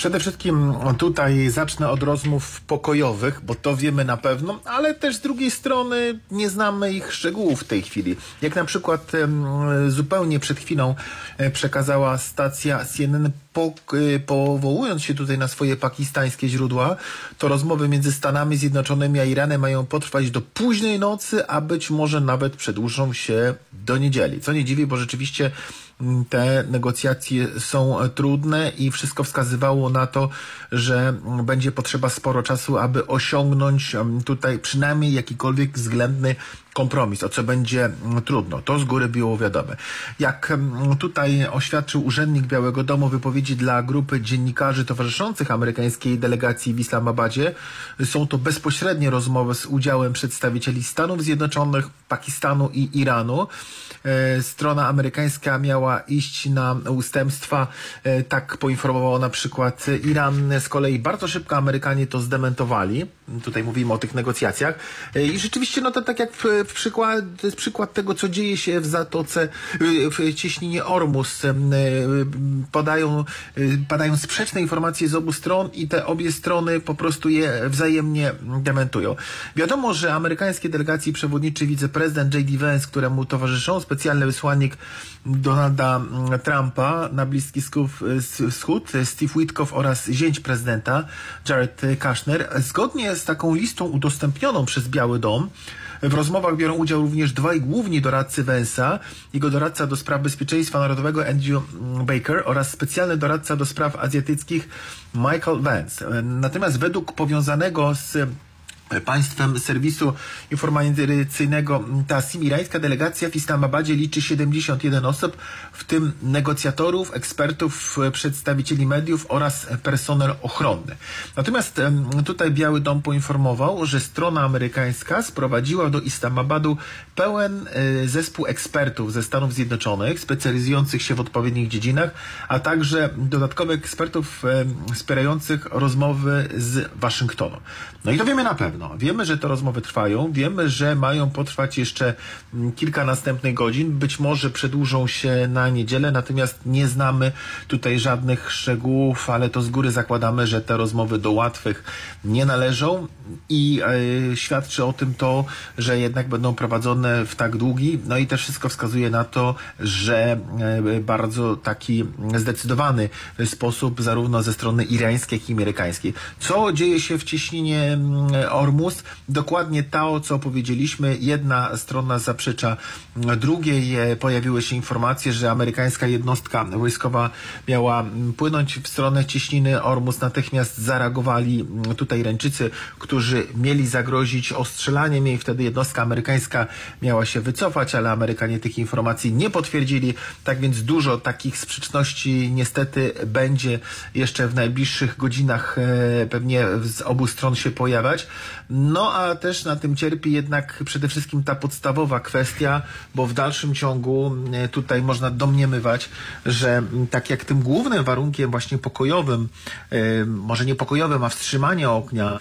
Przede wszystkim tutaj zacznę od rozmów pokojowych, bo to wiemy na pewno, ale też z drugiej strony nie znamy ich szczegółów w tej chwili. Jak na przykład zupełnie przed chwilą przekazała stacja CNN po, powołując się tutaj na swoje pakistańskie źródła, to rozmowy między Stanami Zjednoczonymi a Iranem mają potrwać do późnej nocy, a być może nawet przedłużą się do niedzieli. Co nie dziwi, bo rzeczywiście te negocjacje są trudne i wszystko wskazywało na to, że będzie potrzeba sporo czasu, aby osiągnąć tutaj przynajmniej jakikolwiek względny kompromis, o co będzie trudno. To z góry było wiadome. Jak tutaj oświadczył urzędnik Białego Domu wypowiedzi dla grupy dziennikarzy towarzyszących amerykańskiej delegacji w Islamabadzie, są to bezpośrednie rozmowy z udziałem przedstawicieli Stanów Zjednoczonych, Pakistanu i Iranu. Strona amerykańska miała iść na ustępstwa, tak poinformowało na przykład Iran. Z kolei bardzo szybko Amerykanie to zdementowali. Tutaj mówimy o tych negocjacjach. I rzeczywiście, no to tak jak w, przykład, przykład tego, co dzieje się w Zatoce, w cieśninie Ormus. Podają, padają sprzeczne informacje z obu stron i te obie strony po prostu je wzajemnie dementują. Wiadomo, że amerykańskiej delegacji przewodniczy wiceprezydent J.D. Vance, któremu towarzyszą specjalny wysłannik Donalda Trumpa na Bliski Wschód, Steve Witkow oraz zięć prezydenta Jared Kushner, zgodnie z taką listą udostępnioną przez Biały Dom, w rozmowach biorą udział również dwaj główni doradcy Wensa, jego doradca do spraw bezpieczeństwa narodowego Andrew Baker oraz specjalny doradca do spraw azjatyckich Michael Vance. Natomiast według powiązanego z państwem serwisu informacyjnego TASIM irańska delegacja w Islamabadzie liczy 71 osób, w tym negocjatorów, ekspertów, przedstawicieli mediów oraz personel ochronny. Natomiast tutaj Biały Dom poinformował, że strona amerykańska sprowadziła do Islamabadu pełen zespół ekspertów ze Stanów Zjednoczonych, specjalizujących się w odpowiednich dziedzinach, a także dodatkowych ekspertów wspierających rozmowy z Waszyngtonu. No i to wiemy na pewno. Wiemy, że te rozmowy trwają, wiemy, że mają potrwać jeszcze kilka następnych godzin, być może przedłużą się na niedzielę, natomiast nie znamy tutaj żadnych szczegółów, ale to z góry zakładamy, że te rozmowy do łatwych nie należą i e, świadczy o tym to, że jednak będą prowadzone w tak długi, no i też wszystko wskazuje na to, że e, bardzo taki zdecydowany sposób zarówno ze strony irańskiej, jak i amerykańskiej. Co dzieje się w cieśninie Ormus? Ormus. Dokładnie to, co powiedzieliśmy. Jedna strona zaprzecza drugiej. Pojawiły się informacje, że amerykańska jednostka wojskowa miała płynąć w stronę cieśniny Ormus. Natychmiast zareagowali tutaj Irańczycy, którzy mieli zagrozić ostrzelaniem jej. Wtedy jednostka amerykańska miała się wycofać, ale Amerykanie tych informacji nie potwierdzili. Tak więc dużo takich sprzeczności niestety będzie jeszcze w najbliższych godzinach e, pewnie z obu stron się pojawiać. No a też na tym cierpi jednak przede wszystkim ta podstawowa kwestia, bo w dalszym ciągu e, tutaj można domniemywać, że tak jak tym głównym warunkiem właśnie pokojowym, e, może nie pokojowym, a wstrzymanie ognia,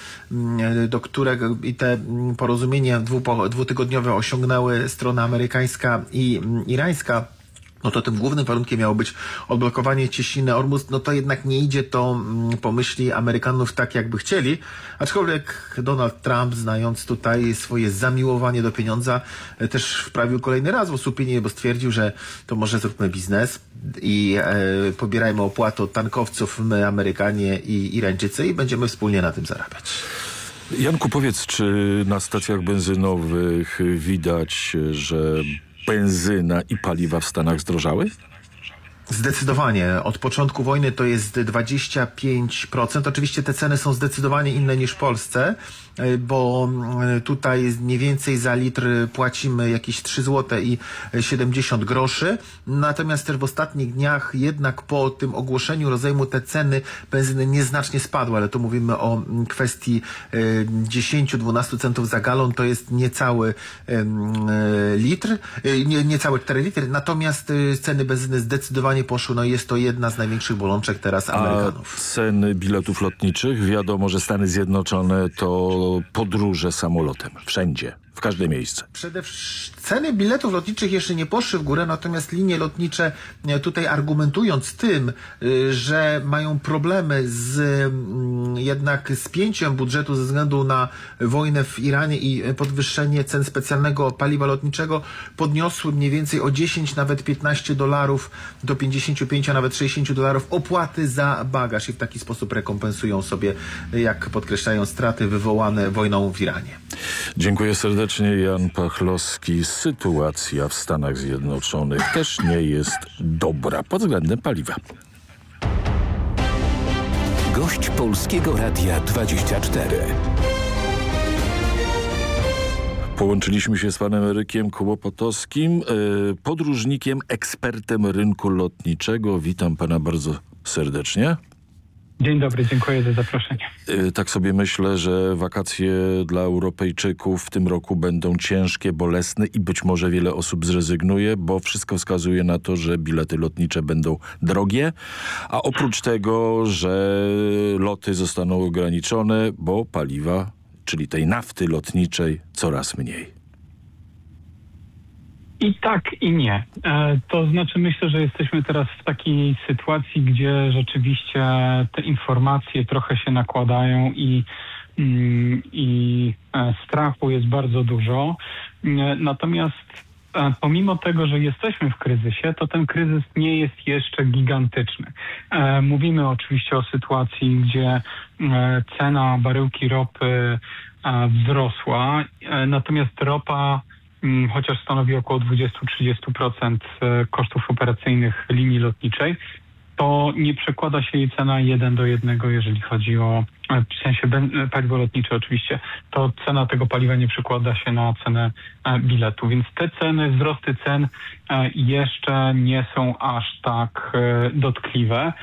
do którego i te porozumienie dwutygodniowe osiągnęły strona amerykańska i irańska, no to tym głównym warunkiem miało być odblokowanie cieśniny Ormus, no to jednak nie idzie to mm, po myśli Amerykanów tak, jakby chcieli. Aczkolwiek Donald Trump, znając tutaj swoje zamiłowanie do pieniądza, e, też wprawił kolejny raz w osłupienie, bo stwierdził, że to może zróbmy biznes i e, pobierajmy opłatę od tankowców, my Amerykanie i Irańczycy i będziemy wspólnie na tym zarabiać. Janku, powiedz, czy na stacjach benzynowych widać, że benzyna i paliwa w Stanach zdrożały? Zdecydowanie. Od początku wojny to jest 25%. Oczywiście te ceny są zdecydowanie inne niż w Polsce. E, bo e, tutaj mniej więcej za litr płacimy jakieś 3 zł i 70 groszy. Natomiast też w ostatnich dniach jednak po tym ogłoszeniu rozejmu te ceny benzyny nieznacznie spadły, ale tu mówimy o kwestii 10-12 e, centów za galon, to jest niecały litr, nie, niecałe 4 litry. Natomiast ceny benzyny zdecydowanie poszły, no jest to jedna z największych bolączek teraz Amerykanów. A ceny biletów lotniczych? Wiadomo, że Stany Zjednoczone to podróże samolotem. Wszędzie w każde miejsce. Przede ceny biletów lotniczych jeszcze nie poszły w górę, natomiast linie lotnicze e, tutaj argumentując tym, e, że mają problemy z mm, jednak spięciem budżetu ze względu na wojnę w Iranie i podwyższenie cen specjalnego paliwa lotniczego podniosły mniej więcej o 10, nawet 15 dolarów do 55, a nawet 60 dolarów opłaty za bagaż i w taki sposób rekompensują sobie, jak podkreślają, straty wywołane wojną w Iranie. Dziękuję serdecznie serdecznie. Jan Pachlowski. Sytuacja w Stanach Zjednoczonych też nie jest dobra pod względem paliwa. Gość Polskiego Radia 24. Połączyliśmy się z panem Erykiem Kłopotowskim, e, podróżnikiem, ekspertem rynku lotniczego. Witam pana bardzo serdecznie. Dzień dobry, dziękuję za zaproszenie. Y, tak sobie myślę, że wakacje dla Europejczyków w tym roku będą ciężkie, bolesne i być może wiele osób zrezygnuje, bo wszystko wskazuje na to, że bilety lotnicze będą drogie, a oprócz tego, że loty zostaną ograniczone, bo paliwa, czyli tej nafty lotniczej coraz mniej. I tak, i nie. E, to znaczy, myślę, że jesteśmy teraz w takiej sytuacji, gdzie rzeczywiście te informacje trochę się nakładają i, mm, i e, strachu jest bardzo dużo. E, natomiast pomimo tego, że jesteśmy w kryzysie, to ten kryzys nie jest jeszcze gigantyczny. Mówimy oczywiście o sytuacji, gdzie cena baryłki ropy wzrosła, natomiast ropa chociaż stanowi około 20-30% e, kosztów operacyjnych linii lotniczej, to nie przekłada się jej cena jeden do jednego, jeżeli chodzi o, e, w sensie e, paliwo lotnicze oczywiście, to cena tego paliwa nie przekłada się na cenę biletu. Więc te ceny, wzrosty cen jeszcze nie są aż tak dotkliwe.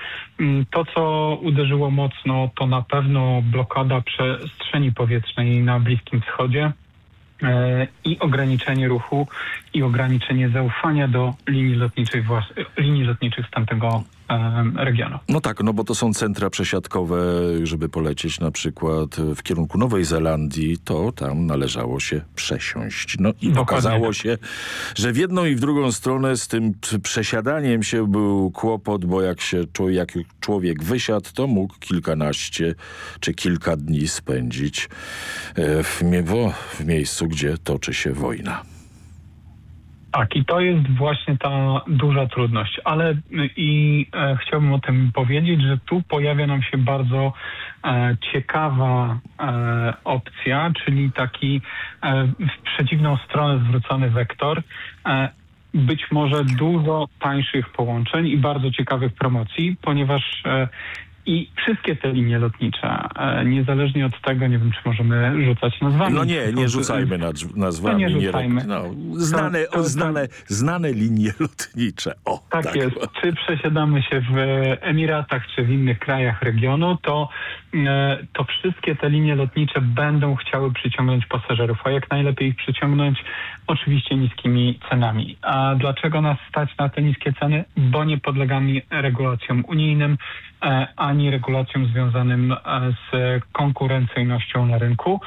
Mm, to, co uderzyło mocno, to na pewno blokada przestrzeni powietrznej na Bliskim Wschodzie i ograniczenie ruchu i ograniczenie zaufania do linii lotniczych, linii lotniczych z tamtego regionu. No tak, no bo to są centra przesiadkowe, żeby polecieć na przykład w kierunku Nowej Zelandii, to tam należało się przesiąść. No i Dokładnie okazało tak. się, że w jedną i w drugą stronę z tym przesiadaniem się był kłopot, bo jak się jak człowiek wysiadł, to mógł kilkanaście czy kilka dni spędzić e, w, w miejscu, gdzie toczy się wojna. Tak, i to jest właśnie ta duża trudność, ale i e, chciałbym o tym powiedzieć, że tu pojawia nam się bardzo e, ciekawa e, opcja, czyli taki e, w przeciwną stronę zwrócony wektor. E, być może dużo tańszych połączeń i bardzo ciekawych promocji, ponieważ e, i wszystkie te linie lotnicze, e, niezależnie od tego, nie wiem, czy możemy rzucać nazwami. No nie, nie rzucajmy nazw- nazwami. No nie nie rzucajmy. no, znane, To- to- znane, znane linie lotnicze. O, Tak, tak. jest. Czy przesiadamy się w Emiratach, czy w innych krajach regionu, to, e, to wszystkie te linie lotnicze będą chciały przyciągnąć pasażerów, a jak najlepiej ich przyciągnąć oczywiście niskimi cenami. A dlaczego nas stać na te niskie ceny? Bo nie podlegamy regulacjom unijnym, ani regulacjom związanym e, z konkurencyjnością na rynku.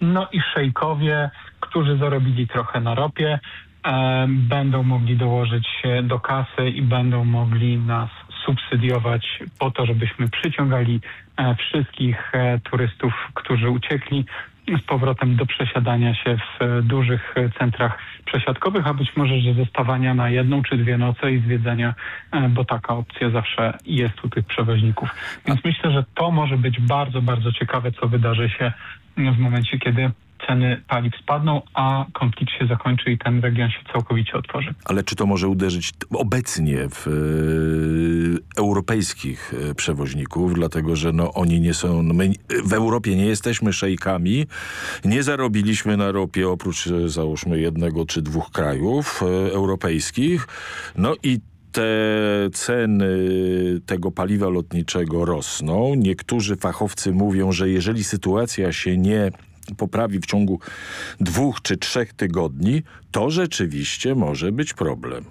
No i szejkowie, którzy zarobili trochę na ropie, e, będą mogli dołożyć się do kasy i będą mogli nas subsydiować po to, żebyśmy przyciągali e, wszystkich e, turystów, którzy uciekli z powrotem do przesiadania się w e, dużych e, centrach przesiadkowych, a być może, że zostawania na jedną czy dwie noce i zwiedzania, e, bo taka opcja zawsze jest u tych przewoźników. Więc myślę, że to może być bardzo, bardzo ciekawe, co wydarzy się w momencie, kiedy ceny paliw spadną, a konflikt się zakończy i ten region się całkowicie otworzy. Ale czy to może uderzyć obecnie w e, europejskich e, przewoźników, dlatego że no, oni nie są, my w Europie nie jesteśmy szejkami, nie zarobiliśmy na ropie oprócz e, załóżmy jednego czy dwóch krajów e, europejskich, no i te ceny tego paliwa lotniczego rosną. Niektórzy fachowcy mówią, że jeżeli sytuacja się nie poprawi w ciągu dwóch czy trzech tygodni, to rzeczywiście może być problem.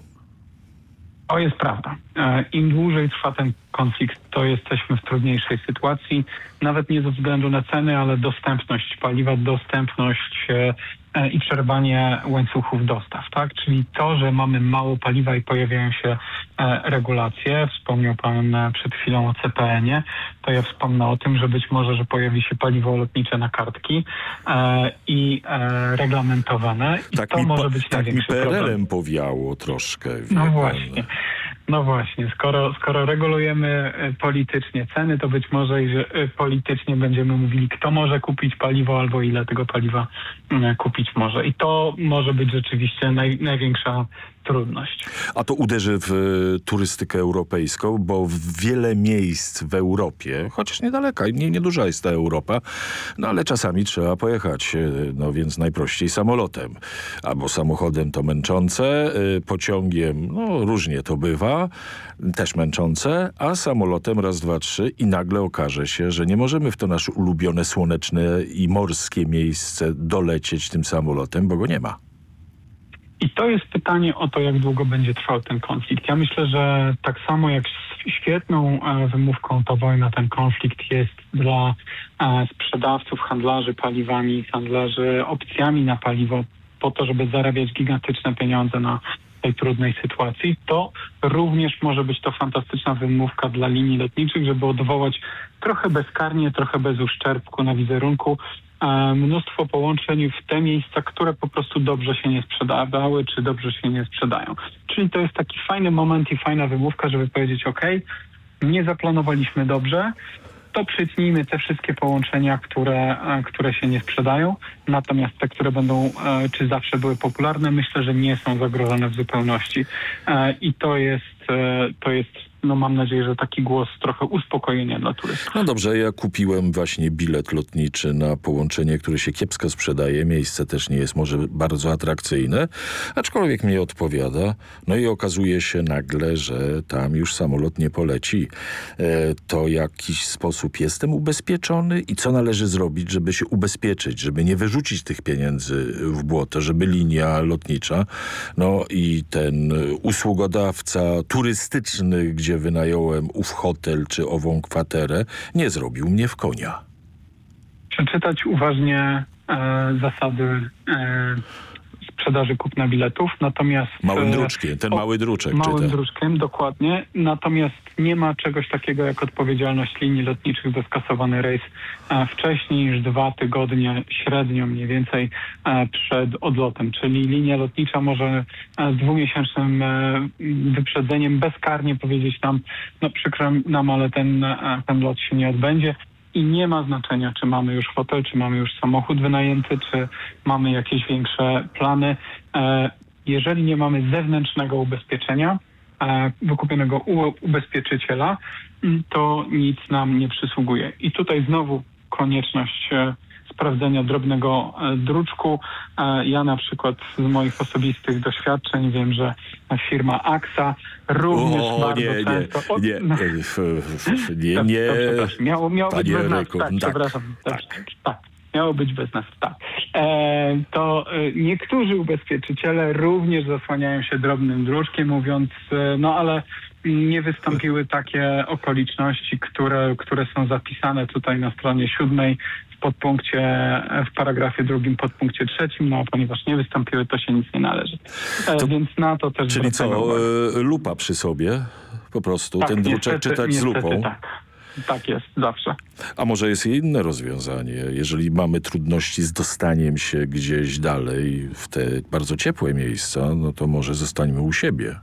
To jest prawda. E, Im dłużej trwa ten konflikt, to jesteśmy w trudniejszej sytuacji. Nawet nie ze względu na ceny, ale dostępność paliwa, dostępność e, e, i przerwanie łańcuchów dostaw, tak? Czyli to, że mamy mało paliwa i pojawiają się e, regulacje. Wspomniał Pan przed chwilą o CPN-ie. To ja wspomnę o tym, że być może, że pojawi się paliwo lotnicze na kartki i reglamentowane. I Tak to mi, może być tak mi największy problem. PRL-em powiało troszkę. No pan. No właśnie, skoro, skoro regulujemy e, politycznie ceny, to być może e, politycznie będziemy mówili, kto może kupić paliwo albo ile tego paliwa e, kupić może. I to może być rzeczywiście naj, największa trudność. A to uderzy w e, turystykę europejską, bo wiele miejsc w Europie, chociaż niedaleka, nie, nieduża jest ta Europa, no ale czasami trzeba pojechać, e, no więc najprościej samolotem. Albo samochodem to męczące, e, pociągiem, no różnie to bywa, też męczące, a samolotem raz, dwa, trzy i nagle okaże się, że nie możemy w to nasze ulubione słoneczne i morskie miejsce dolecieć tym samolotem, bo go nie ma. I to jest pytanie o to, jak długo będzie trwał ten konflikt. Ja myślę, że tak samo jak świetną e, wymówką ta wojna, ten konflikt jest dla e, sprzedawców, handlarzy paliwami, handlarzy opcjami na paliwo, po to, żeby zarabiać gigantyczne pieniądze na tej trudnej sytuacji, to również może być to fantastyczna wymówka dla linii lotniczych, żeby odwołać trochę bezkarnie, trochę bez uszczerbku na wizerunku mnóstwo połączeń w te miejsca, które po prostu dobrze się nie sprzedawały, czy dobrze się nie sprzedają. Czyli to jest taki fajny moment i fajna wymówka, żeby powiedzieć, ok, nie zaplanowaliśmy dobrze, to przytnijmy te wszystkie połączenia, które, e, które się nie sprzedają, natomiast te, które będą, e, czy zawsze były popularne, myślę, że nie są zagrożone w zupełności. E, I to jest, to jest, no mam nadzieję, że taki głos trochę uspokojenia dla turystów. No dobrze, ja kupiłem właśnie bilet lotniczy na połączenie, które się kiepsko sprzedaje. Miejsce też nie jest może bardzo atrakcyjne, aczkolwiek mnie odpowiada. No i okazuje się nagle, że tam już samolot nie poleci. E, to jakiś sposób jestem ubezpieczony i co należy zrobić, żeby się ubezpieczyć, żeby nie wyrzucić tych pieniędzy w błoto, żeby linia lotnicza, no i ten usługodawca turystyczny, gdzie wynająłem ów hotel czy ową kwaterę, nie zrobił mnie w konia. Przeczytać uważnie e, zasady e, sprzedaży kupna biletów. Natomiast Małym e, druczkiem, ten mały druczek Małym czyta. druczkiem, dokładnie. Natomiast nie ma czegoś takiego jak odpowiedzialność linii lotniczych za skasowany rejs e, wcześniej niż dwa tygodnie średnio mniej więcej e, przed odlotem. Czyli linia lotnicza może z dwumiesięcznym wyprzedzeniem bezkarnie powiedzieć nam, no przykro nam, ale ten, ten lot się nie odbędzie. I nie ma znaczenia, czy mamy już hotel, czy mamy już samochód wynajęty, czy mamy jakieś większe plany. E, Jeżeli nie mamy zewnętrznego ubezpieczenia, e, wykupionego u ubezpieczyciela, to nic nam nie przysługuje. I tutaj znowu konieczność e, sprawdzenia drobnego e, druczku. E, Ja na przykład z moich osobistych doświadczeń wiem, że firma AXA również O, bardzo nie, nie, często... nie, nie, f- nie, nie. Przepraszam, miało, miało być bez nas, tak, tak, przepraszam. Tak, tak. Miało być bez nas, tak. E, to e, niektórzy ubezpieczyciele również zasłaniają się drobnym druczkiem, mówiąc, e, no ale nie wystąpiły takie okoliczności, które, które są zapisane tutaj na stronie siódmej w podpunkcie, w paragrafie drugim, podpunkcie trzecim, no ponieważ nie wystąpiły, to się nic nie należy. E, więc na to też Czyli co, uwagę. lupa przy sobie? Po prostu, Tak, ten druczek niestety- czytać z niestety lupą? Tak. Tak jest, zawsze. A może jest inne rozwiązanie? Jeżeli mamy trudności z dostaniem się gdzieś dalej w te bardzo ciepłe miejsca, no to może zostańmy u siebie.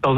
To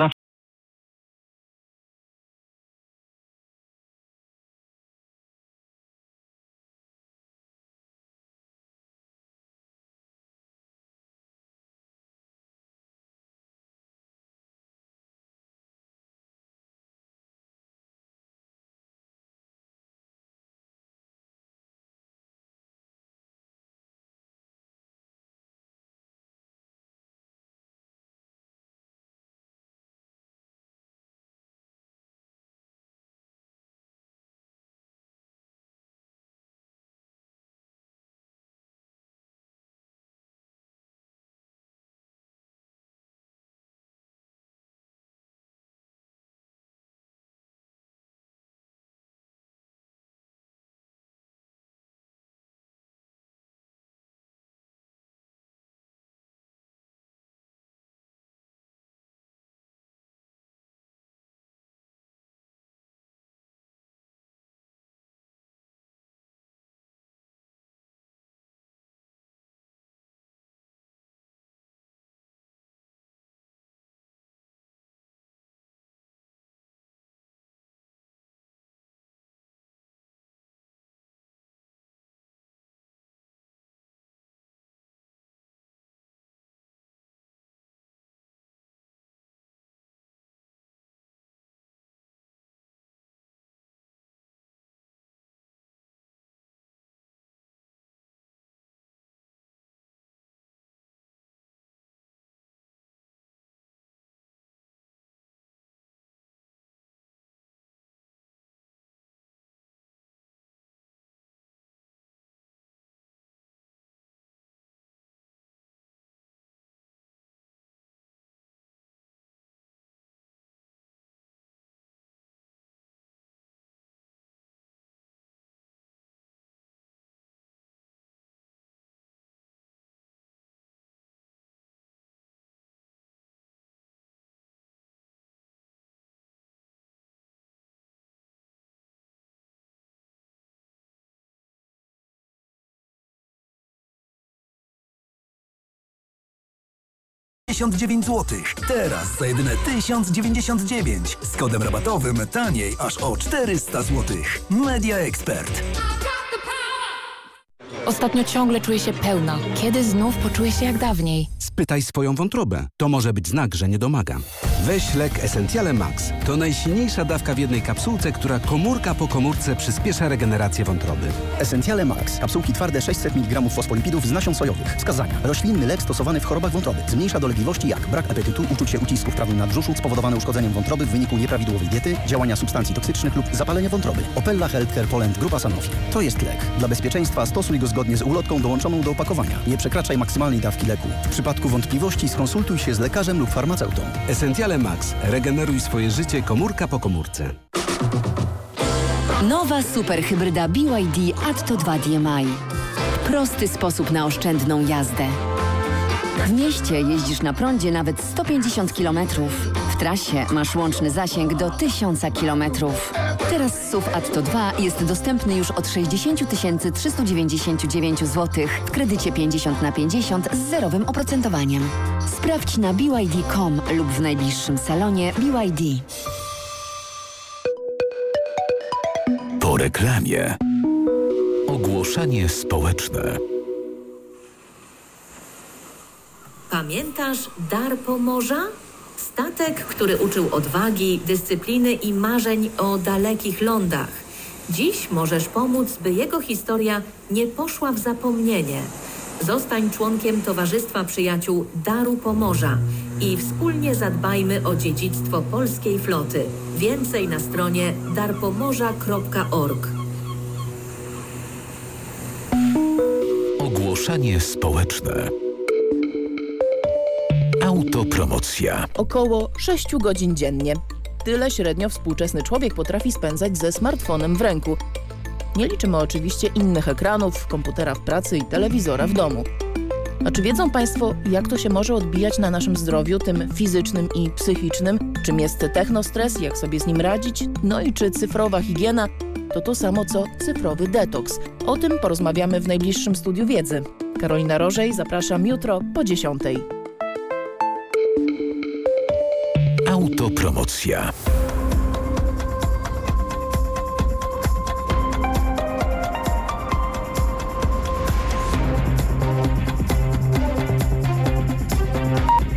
zawsze zł. Teraz za jedyne 1099. Z kodem rabatowym taniej aż o 400 zł. Media Expert. Ostatnio ciągle czuję się pełna. Kiedy znów poczuję się jak dawniej? Spytaj swoją wątrobę. To może być znak, że nie domagam. Weź lek Essentiale Max. To najsilniejsza dawka w jednej kapsułce, która komórka po komórce przyspiesza regenerację wątroby. Essentiale Max. Kapsułki twarde 600 mg fosfolipidów z nasion sojowych. Wskazania. Roślinny lek stosowany w chorobach wątroby. Zmniejsza dolegliwości jak brak apetytu, uczucie ucisku w prawym nadbrzuszu spowodowane uszkodzeniem wątroby w wyniku nieprawidłowej diety, działania substancji toksycznych lub zapalenia wątroby. Opella Healthcare Poland Grupa Sanofi. To jest lek. Dla bezpieczeństwa stosuj go zgodnie z ulotką dołączoną do opakowania. Nie przekraczaj maksymalnej dawki leku. W przypadku wątpliwości skonsultuj się z lekarzem lub farmaceutą. Essentiale Max. Regeneruj swoje życie komórka po komórce. Nowa superhybryda BYD Atto 2 DMI. Prosty sposób na oszczędną jazdę. W mieście jeździsz na prądzie nawet 150 km. W trasie masz łączny zasięg do 1000 km. Teraz SUV Atto 2 jest dostępny już od 60 399 zł w kredycie 50 na 50 z zerowym oprocentowaniem. Sprawdź na BYD.com lub w najbliższym salonie BYD. Po reklamie. Ogłoszenie społeczne. Pamiętasz Dar Pomorza? Statek, który uczył odwagi, dyscypliny i marzeń o dalekich lądach. Dziś możesz pomóc, by jego historia nie poszła w zapomnienie. Zostań członkiem Towarzystwa Przyjaciół Daru Pomorza i wspólnie zadbajmy o dziedzictwo polskiej floty. Więcej na stronie darpomorza.org. Ogłoszenie społeczne. Autopromocja. Około 6 godzin dziennie. Tyle średnio współczesny człowiek potrafi spędzać ze smartfonem w ręku. Nie liczymy oczywiście innych ekranów, komputera w pracy i telewizora w domu. A czy wiedzą Państwo, jak to się może odbijać na naszym zdrowiu, tym fizycznym i psychicznym? Czym jest technostres, jak sobie z nim radzić? No i czy cyfrowa higiena to to samo co cyfrowy detoks? O tym porozmawiamy w najbliższym studiu wiedzy. Karolina Rożej, zapraszam jutro po 10. Autopromocja.